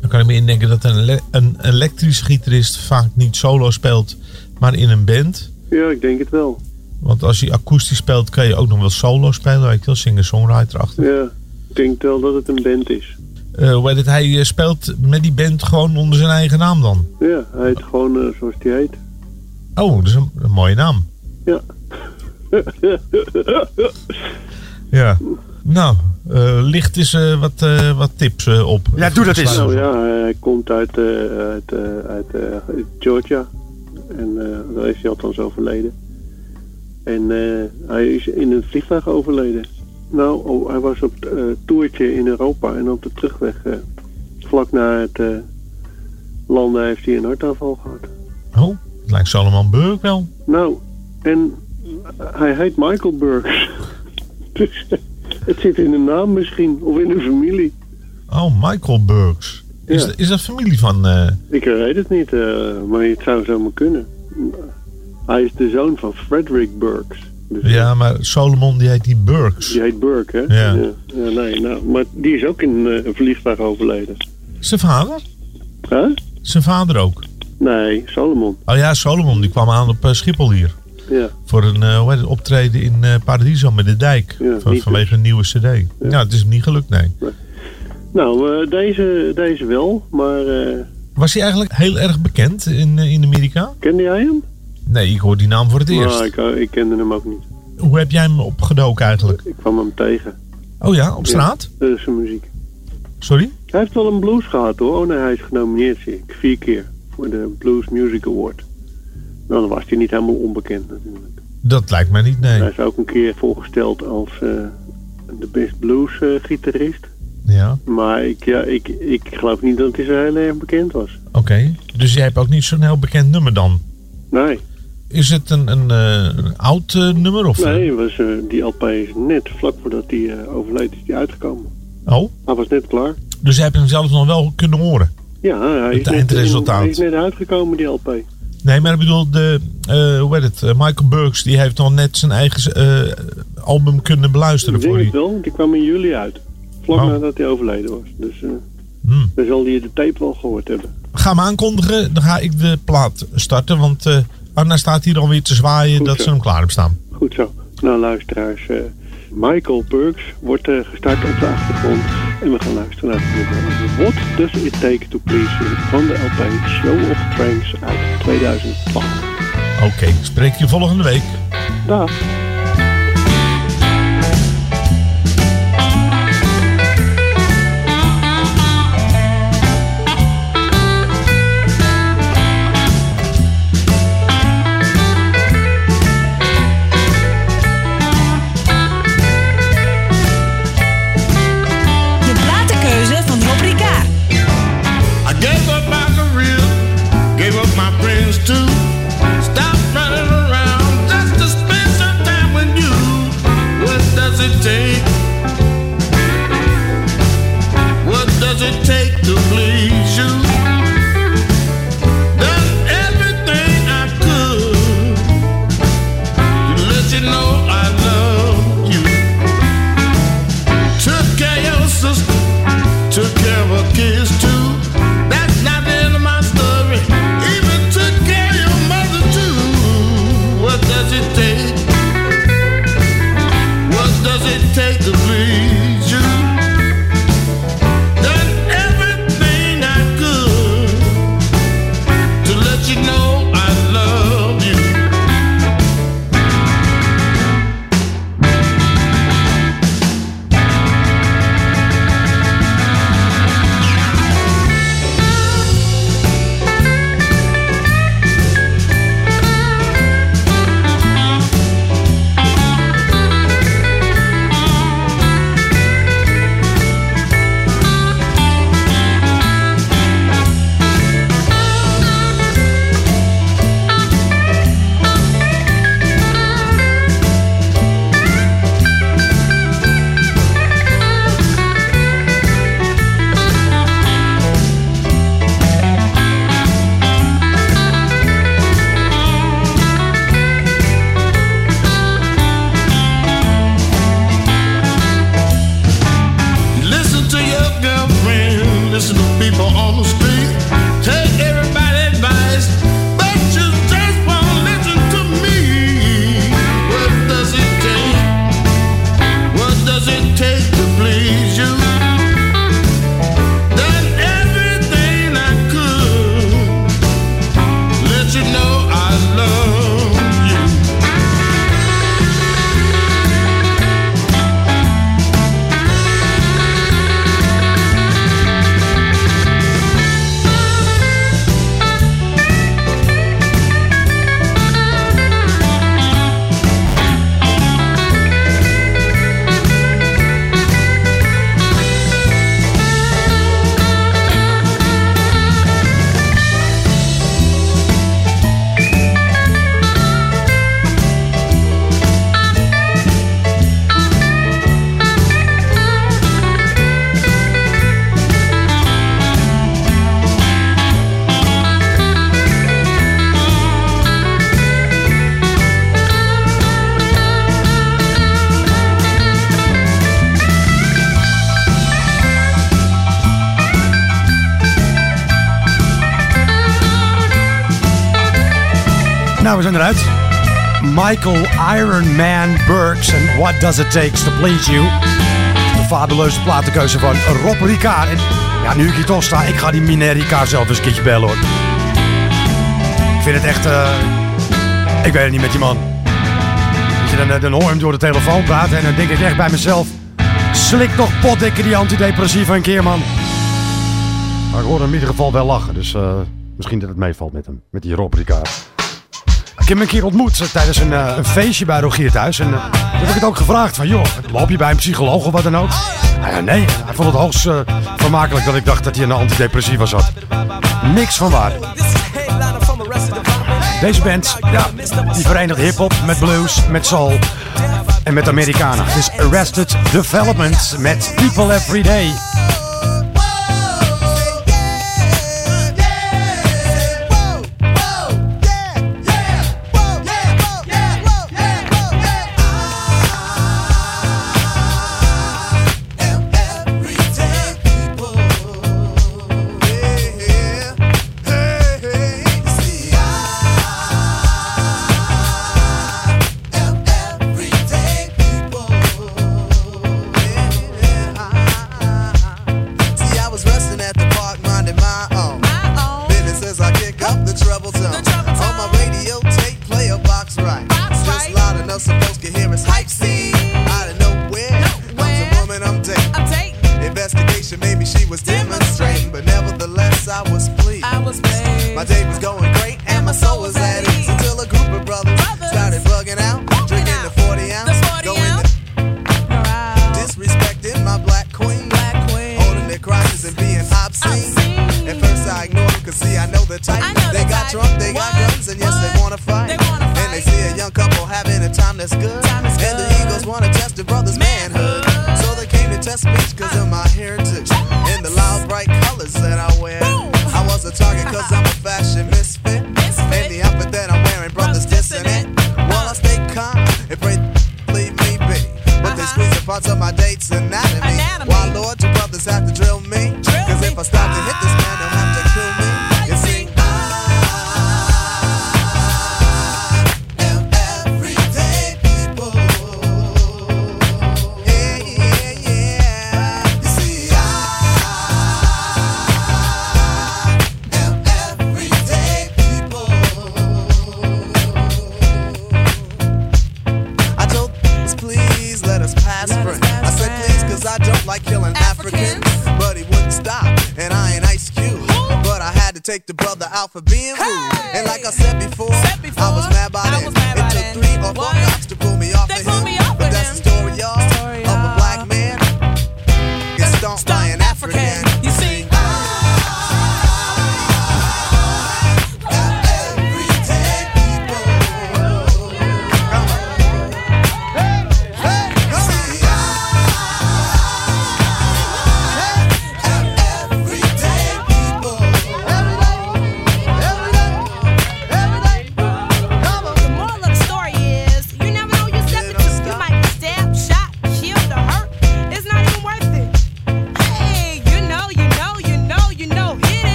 dan kan ik me indenken dat een, een elektrische gitarist vaak niet solo speelt, maar in een band. Ja, ik denk het wel. Want als je akoestisch speelt, kan je ook nog wel solo spelen. Weet je wel, singer-songwriter achter. Ja, ik denk wel dat het een band is. Eh, hoe heet het? Hij eh, speelt met die band gewoon onder zijn eigen naam dan. Ja, hij heet gewoon eh, zoals hij heet. Oh, dat is een, een mooie naam. Ja. Ja. Nou, eh, licht is wat, eh, wat tips eh, op. Ja, doe dat eens. Nou ja, hij komt uit, eh, uit, eh, uit eh, Georgia. En eh, daar is hij althans overleden. En eh, hij is in een vliegtuig overleden. Nou, oh, hij was op eh, toertje in Europa. En op de terugweg, vlak na het landen, heeft hij een hartaanval gehad. Oh, het lijkt Solomon Burke wel. Nou, en hij heet Michael Burks. dus het zit in de naam misschien, of in de familie. Oh, Michael Burks. Is, Ja. is dat familie van... eh, Ik weet het niet, eh, maar het zou zomaar kunnen. Hij is de zoon van Frederick Burks. Dus ja, maar Solomon die heet die Burks. Die heet Burke, hè? Ja. ja. nee, nou, maar die is ook in eh, een vliegtuig overleden. Zijn vader? Huh? Zijn vader ook? Nee, Solomon. Oh ja, Solomon, die kwam aan op Schiphol hier. Ja. Voor een hoe heet het, optreden in Paradiso met de dijk. Ja, Van- vanwege een nieuwe cd. Ja. het is hem niet gelukt, nee. Nou, eh, deze, deze wel, maar eh, Was hij eigenlijk heel erg bekend in, eh, in Amerika? kende jij hem? Nee, ik hoor die naam voor het eerst. Nou, ik, eh, ik kende hem ook niet. Hoe heb jij hem opgedoken eigenlijk? Ik kwam hem tegen. Oh ja, op straat? Ja, dat is zijn muziek. Sorry? Hij heeft wel een blues gehad hoor. Oh nee, hij is genomineerd zie ik. Vier keer. Voor de Blues Music Award. Nou, dan was hij niet helemaal onbekend natuurlijk. Dat lijkt mij niet, nee. Hij is ook een keer voorgesteld als de best blues gitarist. Ja, Maar ik, ja, ik, ik geloof niet dat hij zo heel erg bekend was. oké. Dus jij hebt ook niet zo'n heel bekend nummer dan? Nee. Is het een, een, eh, een oud eh, nummer? Of, Nee, was, eh, die LP is net vlak voordat hij overleed is die uitgekomen. Oh, Hij was net klaar. dus jij hebt hem zelf nog wel kunnen horen? Ja, hij Het is, net, eindresultaat. hij is net uitgekomen die LP. Nee, maar ik bedoel, de, hoe heet het? Michael Burks, die heeft nog net zijn eigen album kunnen beluisteren Ik voor het je. wel, want die kwam in juli uit. Vlak Oh. nadat hij overleden was. Dus eh Hmm. dan zal hij de tape wel gehoord hebben. Ga hem aankondigen, dan ga ik de plaat starten. Want eh Anna staat hier alweer te zwaaien Goed dat zo. ze hem klaar hebben staan. Goed zo. Nou, luisteraars. eh, Michael Burks wordt gestart op de achtergrond. En we gaan luisteren naar het nummer What Does It Take To Please You van de LP Show of Trains uit 2012. Oké, spreek je volgende week. Dag. We zijn eruit. Michael Ironman Burks en What Does It Takes to Please You. De fabuleuze platenkeuze van Rob Ricard. En ja, nu ik hier toch sta, ik ga die minerica Ricard zelf eens een keertje bellen hoor. Ik vind het echt... Eh, ik weet het niet met die man. Dan, dan, dan hoor hem door de telefoon praten en dan denk ik echt bij mezelf... Slik toch potdikke die antidepressieve een keer man. Maar ik hoor hem in ieder geval wel lachen, dus eh, misschien dat het meevalt met hem. Met die Rob Ricard. Ik heb een keer ontmoet eh, tijdens een, eh, een feestje bij Rogier thuis. En eh, toen heb ik het ook gevraagd van, joh, loop je bij een psycholoog of wat dan ook? Nou nee. Hij vond het hoogst vermakelijk dat ik dacht dat hij een antidepressiva zat. Niks van waar. Deze band, ja, die verenigt hip-hop met blues, met soul en met Amerikanen. Het is Arrested Development met People Everyday.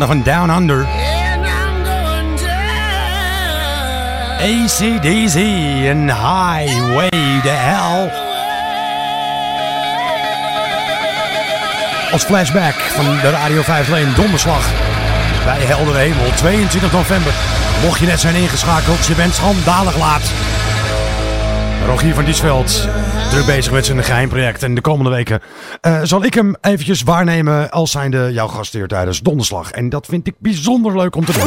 Mannen van Down Under. ACDC en Highway to Hell. Als flashback van de Radio 5 Leen donderslag bij Heldere Hemel, 22 november. Mocht je net zijn ingeschakeld, je bent schandalig laat. Rogier van Diesveld, druk bezig met zijn geheimproject. En de komende weken eh, zal ik hem eventjes waarnemen als zijnde jouw gastheer tijdens donderslag. En dat vind ik bijzonder leuk om te doen.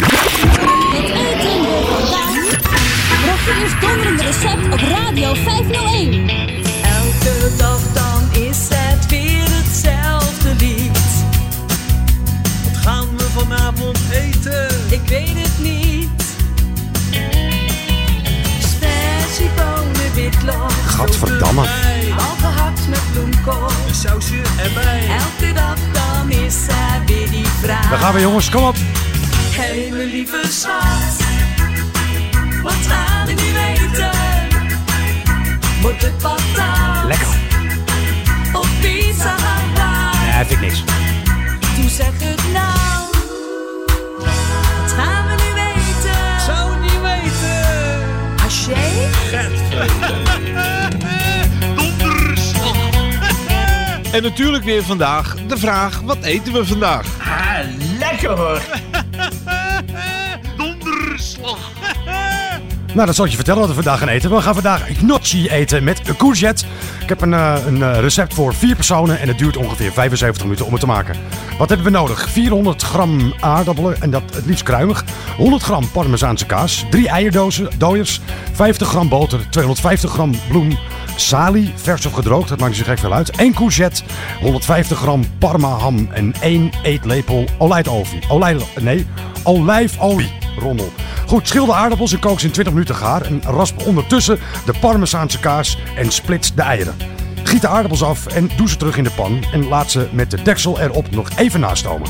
Recept op Radio 501. Gadverdamme. Al gehakt met bloemkool. Een sausje erbij. Elke dag dan is er weer die vraag. Daar gaan we jongens, kom op. Hé, mijn lieve schat. Wat gaan we nu eten? Wordt het patat? Lekker. Of pizza Hawaii? Nee, vind ik niks. Toen zeg het nou. Wat gaan we nu eten? Zou niet weten. Haché? Donderslag. En natuurlijk weer vandaag de vraag, wat eten we vandaag? Ah, lekker hoor. Donderslag. Nou, dat zal ik je vertellen wat we vandaag gaan eten. We gaan vandaag gnocchi eten met courgette. Ik heb een, eh, een eh, recept voor vier personen en het duurt ongeveer 75 minuten om het te maken. Wat hebben we nodig? 400 gram aardappelen en dat het liefst kruimig. 100 gram parmezaanse kaas. 3 eierdozen, dooiers. 50 gram boter. 250 gram bloem. Salie, vers of gedroogd, dat maakt niet zo gek veel uit. 1 courgette, 150 gram parma ham en 1 eetlepel olijfolie. Olij, nee, olijfolie. Rommel. Goed, schil de aardappels en kook ze in 20 minuten gaar. En rasp ondertussen de parmezaanse kaas en splits de eieren. Giet de aardappels af en doe ze terug in de pan. En laat ze met de deksel erop nog even nastomen.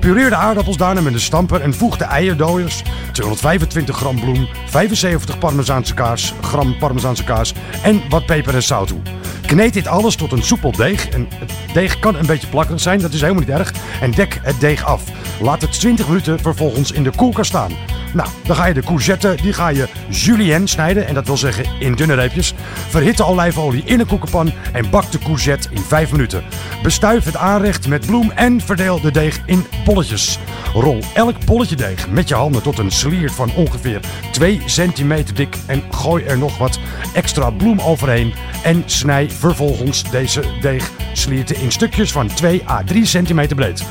Pureer de aardappels daarna met een stamper en voeg de eierdooiers, 225 gram bloem, 75 parmezaanse kaas, gram parmezaanse kaas en wat peper en zout toe. Kneed dit alles tot een soepel deeg. En het deeg kan een beetje plakkerig zijn, dat is helemaal niet erg. En dek het deeg af. Laat het 20 minuten vervolgens in de koelkast staan. Nou, dan ga je de courgette, die ga je julienne snijden. En dat wil zeggen in dunne reepjes. Verhit de olijfolie in een koekenpan en bak de courgette in 5 minuten. Bestuif het aanrecht met bloem en verdeel de deeg in bolletjes. Rol elk bolletje deeg met je handen tot een sliert van ongeveer 2 centimeter dik. En gooi er nog wat extra bloem overheen. En snij vervolgens deze deegslierten in stukjes van 2 à 3 centimeter breed.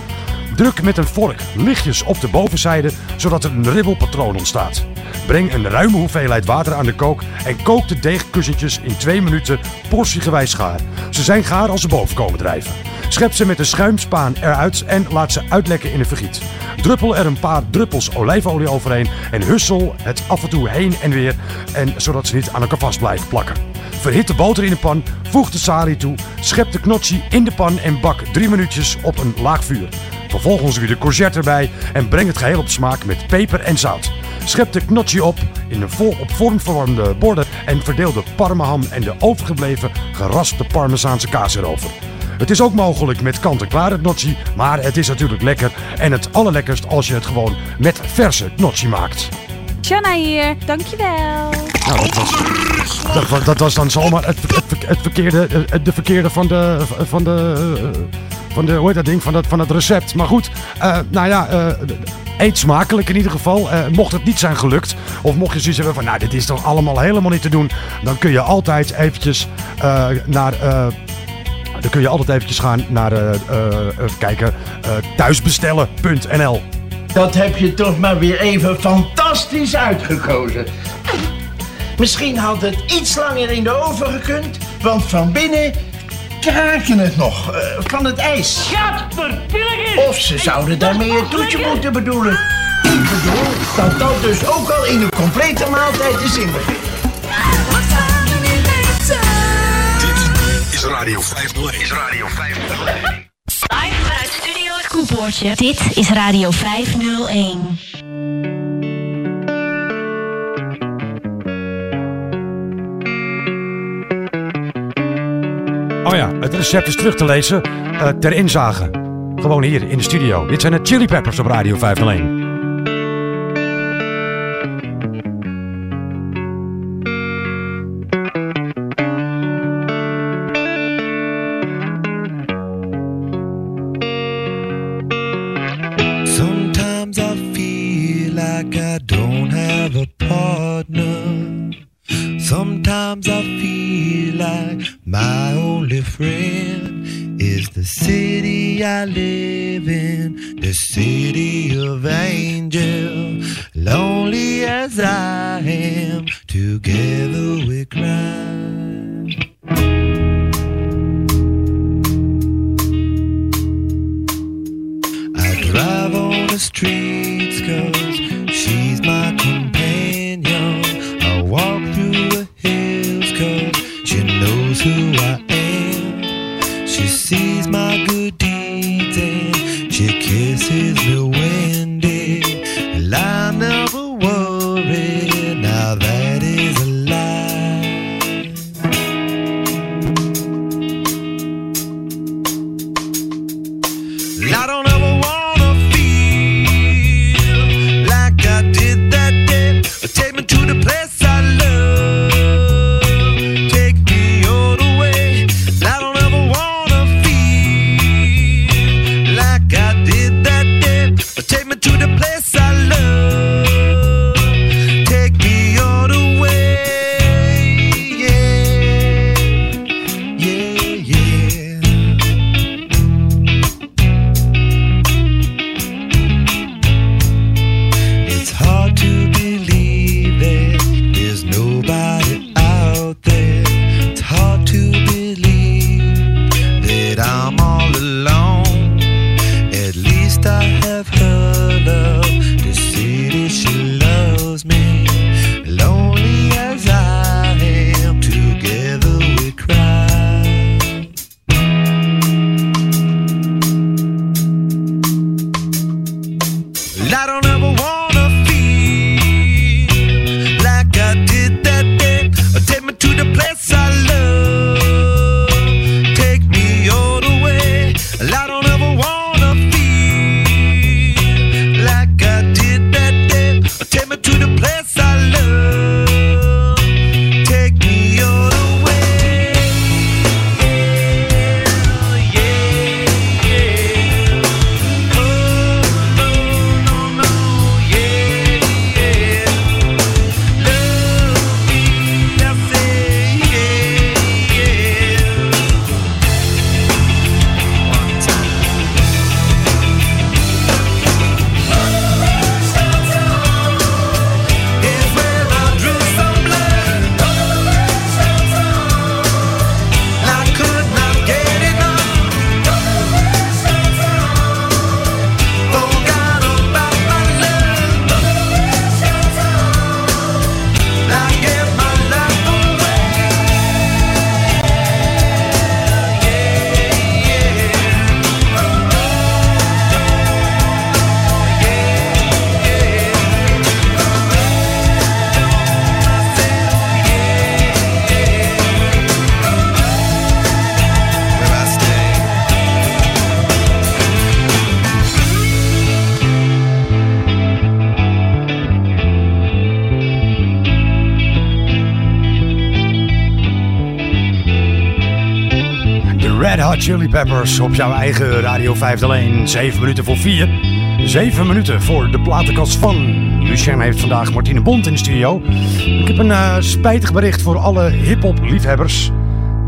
Druk met een vork lichtjes op de bovenzijde, zodat er een ribbelpatroon ontstaat. Breng een ruime hoeveelheid water aan de kook en kook de deegkussentjes in 2 minuten portiegewijs gaar. Ze zijn gaar als ze boven komen drijven. Schep ze met een schuimspaan eruit en laat ze uitlekken in een vergiet. Druppel er een paar druppels olijfolie overheen en hussel het af en toe heen en weer, en, zodat ze niet aan elkaar vast blijven plakken. Verhit de boter in de pan, voeg de salie toe, schep de gnocchi in de pan en bak 3 minuutjes op een laag vuur. Vervolgens doe je de courgette erbij en breng het geheel op smaak met peper en zout. Schep de gnocchi op in een vol op vorm verwarmde borden en verdeel de parmaham en de overgebleven geraspte parmezaanse kaas erover. Het is ook mogelijk met kant-en-klare gnocchi, maar het is natuurlijk lekker en het allerlekkerst als je het gewoon met verse gnocchi maakt. Shanna hier, dankjewel. Nou, dat was, dat, was- dat was dan zomaar het, het, het verkeerde, eh, de verkeerde van de, van de, eh, van de, hoe dat ding, van, dat, van het recept. Maar goed, eh, nou ja, eh, eet smakelijk in ieder geval. Eh, mocht het niet zijn gelukt, of mocht je zoiets hebben van, nou, dit is toch allemaal helemaal niet te doen, dan kun je altijd eventjes naar... dan kun je altijd eventjes gaan naar, kijken, thuisbestellen.nl. Dat heb je toch maar weer even fantastisch uitgekozen. Misschien had het iets langer in de oven gekund, want van binnen kraken het nog eh, van het ijs. Of ze zouden daarmee het toetje moeten bedoelen. Ik bedoel dat dat dus ook al in een complete maaltijd is inbegrepen. Is Radio 501. Is Radio 501. Live vanuit Studio Het Koepoortje. Dit is Radio 501. Oh ja, het recept is terug te lezen eh, ter inzage. Gewoon hier in de studio. Dit zijn de Chili Peppers op Radio 501. Chili Peppers op jouw eigen Radio 501. 7 minuten voor 4. 7 minuten voor de platenkast van. Lucien heeft vandaag Martine Bond in de studio. Ik heb een eh, spijtig bericht voor alle hip-hop liefhebbers.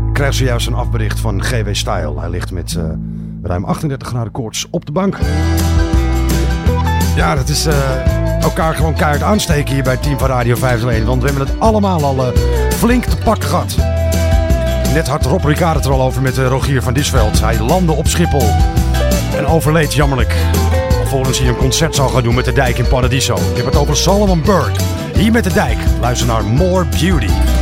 Ik krijg zojuist een afbericht van GW Style. Hij ligt met eh, ruim 38 graden koorts op de bank. Ja, dat is eh, elkaar gewoon keihard aansteken hier bij het team van Radio 501. Want we hebben het allemaal al flink te pakken gehad. Net had Rob Ricard het er al over met eh, Rogier van Disveld. Hij landde op Schiphol en overleed jammerlijk. Alvorens hij een concert zal gaan doen met de dijk in Paradiso. Ik heb het over Solomon Burke. Hier met de dijk. Luister naar More Beauty.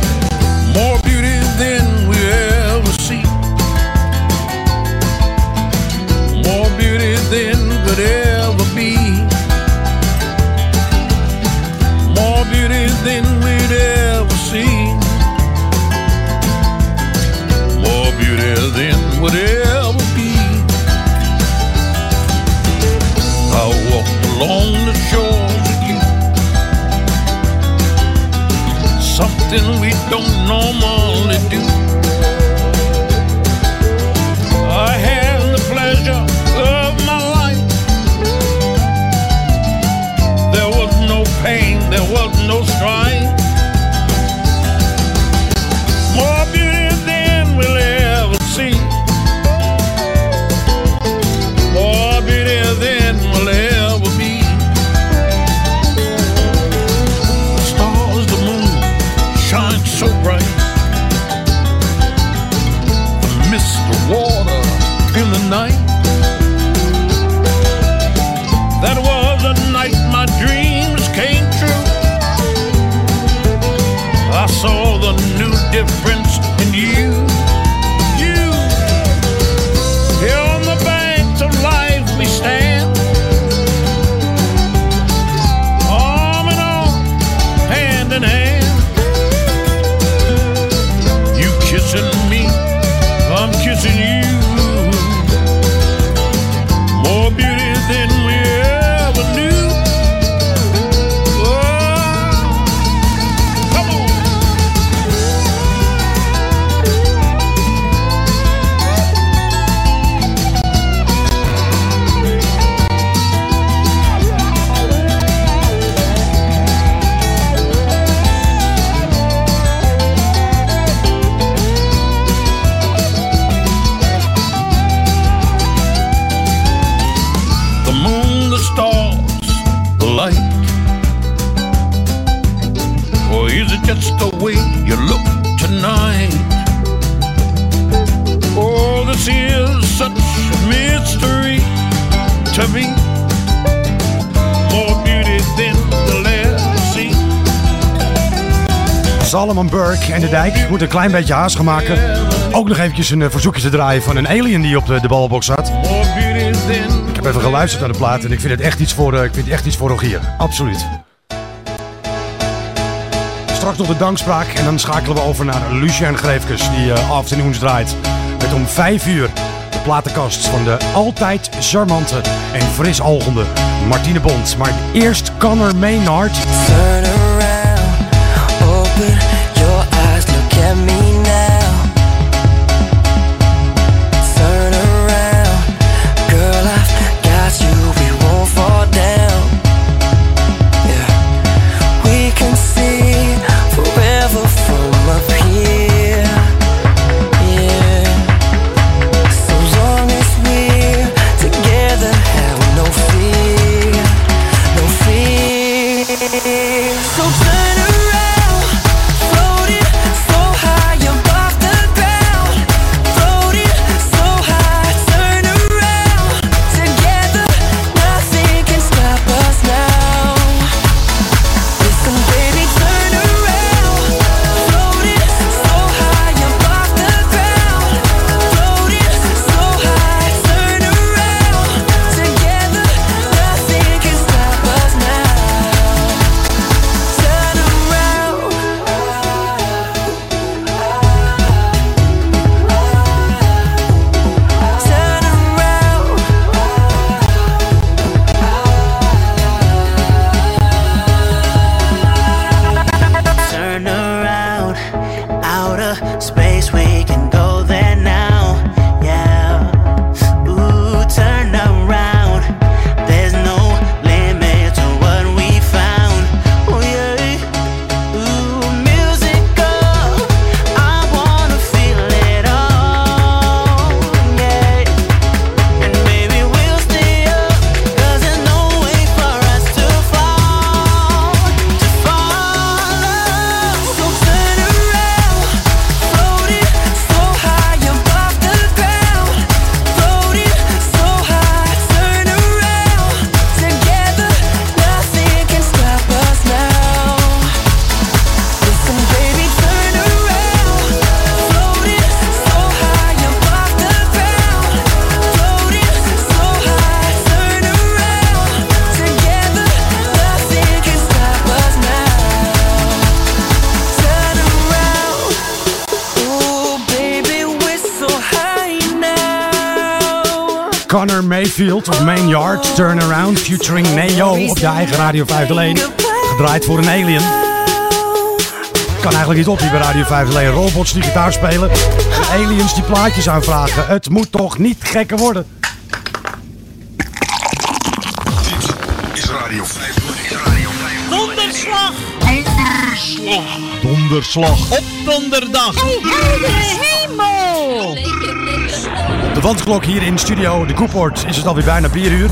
de Dijk. Moet een klein beetje haast gaan maken. Ook nog eventjes een eh, verzoekje te draaien van een alien die op de, de balbox zat. Ik heb even geluisterd naar de plaat en ik vind het echt iets voor, eh, ik vind het echt iets voor Rogier. Absoluut. Straks nog de dankspraak en dan schakelen we over naar Lucien Greefkes die uh, afternoons draait. Met om 5 uur de platenkast van de altijd charmante en fris algende Martine Bond. Maar eerst Connor Maynard. Connor Mayfield of Main Yard Turnaround featuring Neo op je eigen Radio 501. Gedraaid voor een alien. Kan eigenlijk niet op hier bij Radio 501. Robots die gitaar spelen aliens die plaatjes aanvragen. Het moet toch niet gekker worden. Dit is Radio 501. Donderslag! Donderslag! Donderslag! Op donderdag! Hey, hey, hemel! De wandklok hier in studio De Koepoort is het alweer bijna 4 uur.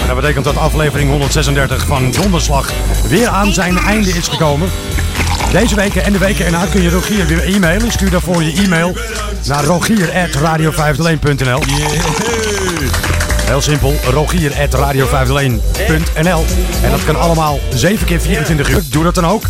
En dat betekent dat aflevering 136 van Donderslag weer aan zijn einde is gekomen. Deze weken en de weken erna kun je Rogier weer e-mailen. Stuur daarvoor je e-mail naar rogier.radio501.nl Heel simpel, rogier.radio501.nl En dat kan allemaal 7 keer 24 uur. Doe dat dan ook.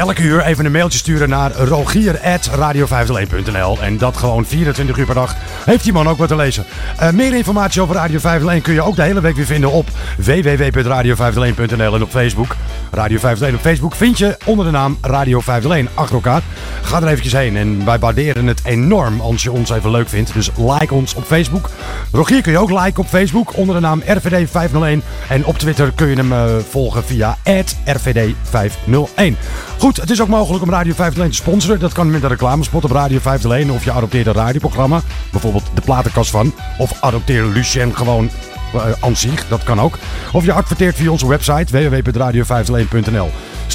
Elke uur even een mailtje sturen naar rogier.radio501.nl En dat gewoon 24 uur per dag. Heeft die man ook wat te lezen. Eh, meer informatie over Radio 501 kun je ook de hele week weer vinden op www.radio501.nl en op Facebook. Radio 501 op Facebook vind je onder de naam Radio 501 achter elkaar. Ga er eventjes heen en wij waarderen het enorm als je ons even leuk vindt. Dus like ons op Facebook. Rogier kun je ook liken op Facebook onder de naam RVD 501. En op Twitter kun je hem eh, volgen via RVD 501. Goed, het is ook mogelijk om Radio 501 te sponsoren. Dat kan met een reclamespot op Radio 501 of je adopteert een radioprogramma. Bijvoorbeeld de platenkast van. Of adopteer Lucien gewoon uh, aan zich, dat kan ook. Of je adverteert via onze website www.radio501.nl.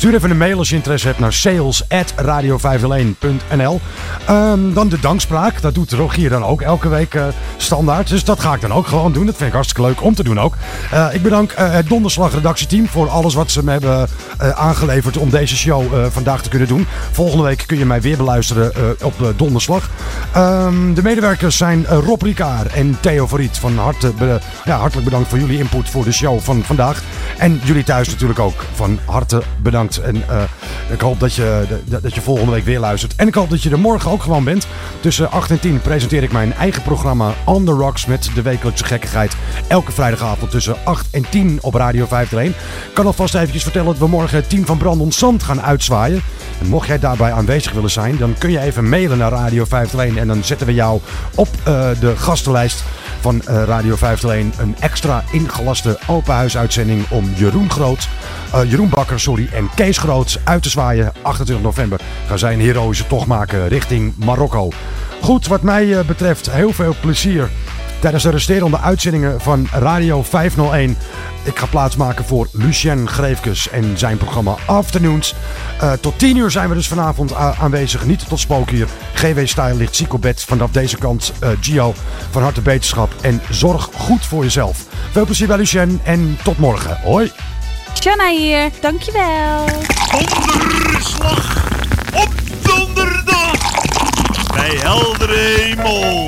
Stuur even een mail als je interesse hebt naar sales.radio501.nl. Ehm, dan de dankspraak. Dat doet Rogier dan ook elke week eh, standaard. Dus dat ga ik dan ook gewoon doen. Dat vind ik hartstikke leuk om te doen ook. Eh, ik bedank eh, het Donderslag redactieteam voor alles wat ze me hebben aangeleverd om deze show vandaag te kunnen doen. Volgende week kun je mij weer beluisteren op Donderslag. Ehm, de medewerkers zijn Rob Rikaar en Theo Verriet. Van harte, ja, hartelijk bedankt voor jullie input voor de show van vandaag. En jullie thuis natuurlijk ook van harte bedankt. En eh, ik hoop dat je, dat- je volgende week weer luistert. En ik hoop dat je er morgen ook gewoon bent. Tussen 8 en 10 presenteer ik mijn eigen programma On The Rocks met de wekelijkse gekkigheid. Elke vrijdagavond tussen 8 en 10 op Radio 501. Ik kan alvast eventjes vertellen dat we morgen het team van Brandon Zand gaan uitzwaaien. En mocht jij daarbij aanwezig willen zijn, dan kun je even mailen naar Radio 501 en dan zetten we jou op eh, de gastenlijst van eh, Radio 501 een extra ingelaste openhuisuitzending om Jeroen Groot, eh, Jeroen Bakker sorry, en Kees Groots uit te zwaaien. 28 november gaan zij een heroïsche tocht maken richting Marokko. Goed, wat mij eh, betreft heel veel plezier tijdens de resterende uitzendingen van Radio 501. Ik ga plaatsmaken voor Lucien Greefkes en zijn programma Afternoons. Eh, tot 10 uur zijn we dus vanavond a- aanwezig. Niet tot spookhuur. GW Style ligt ziek op bed. Vanaf deze kant eh, Gio. Van harte beterschap. En zorg goed voor jezelf. Veel plezier bij Lucien en tot morgen. Hoi. Shanna hier, dankjewel. Donderslag op donderdag! Bij heldere hemel!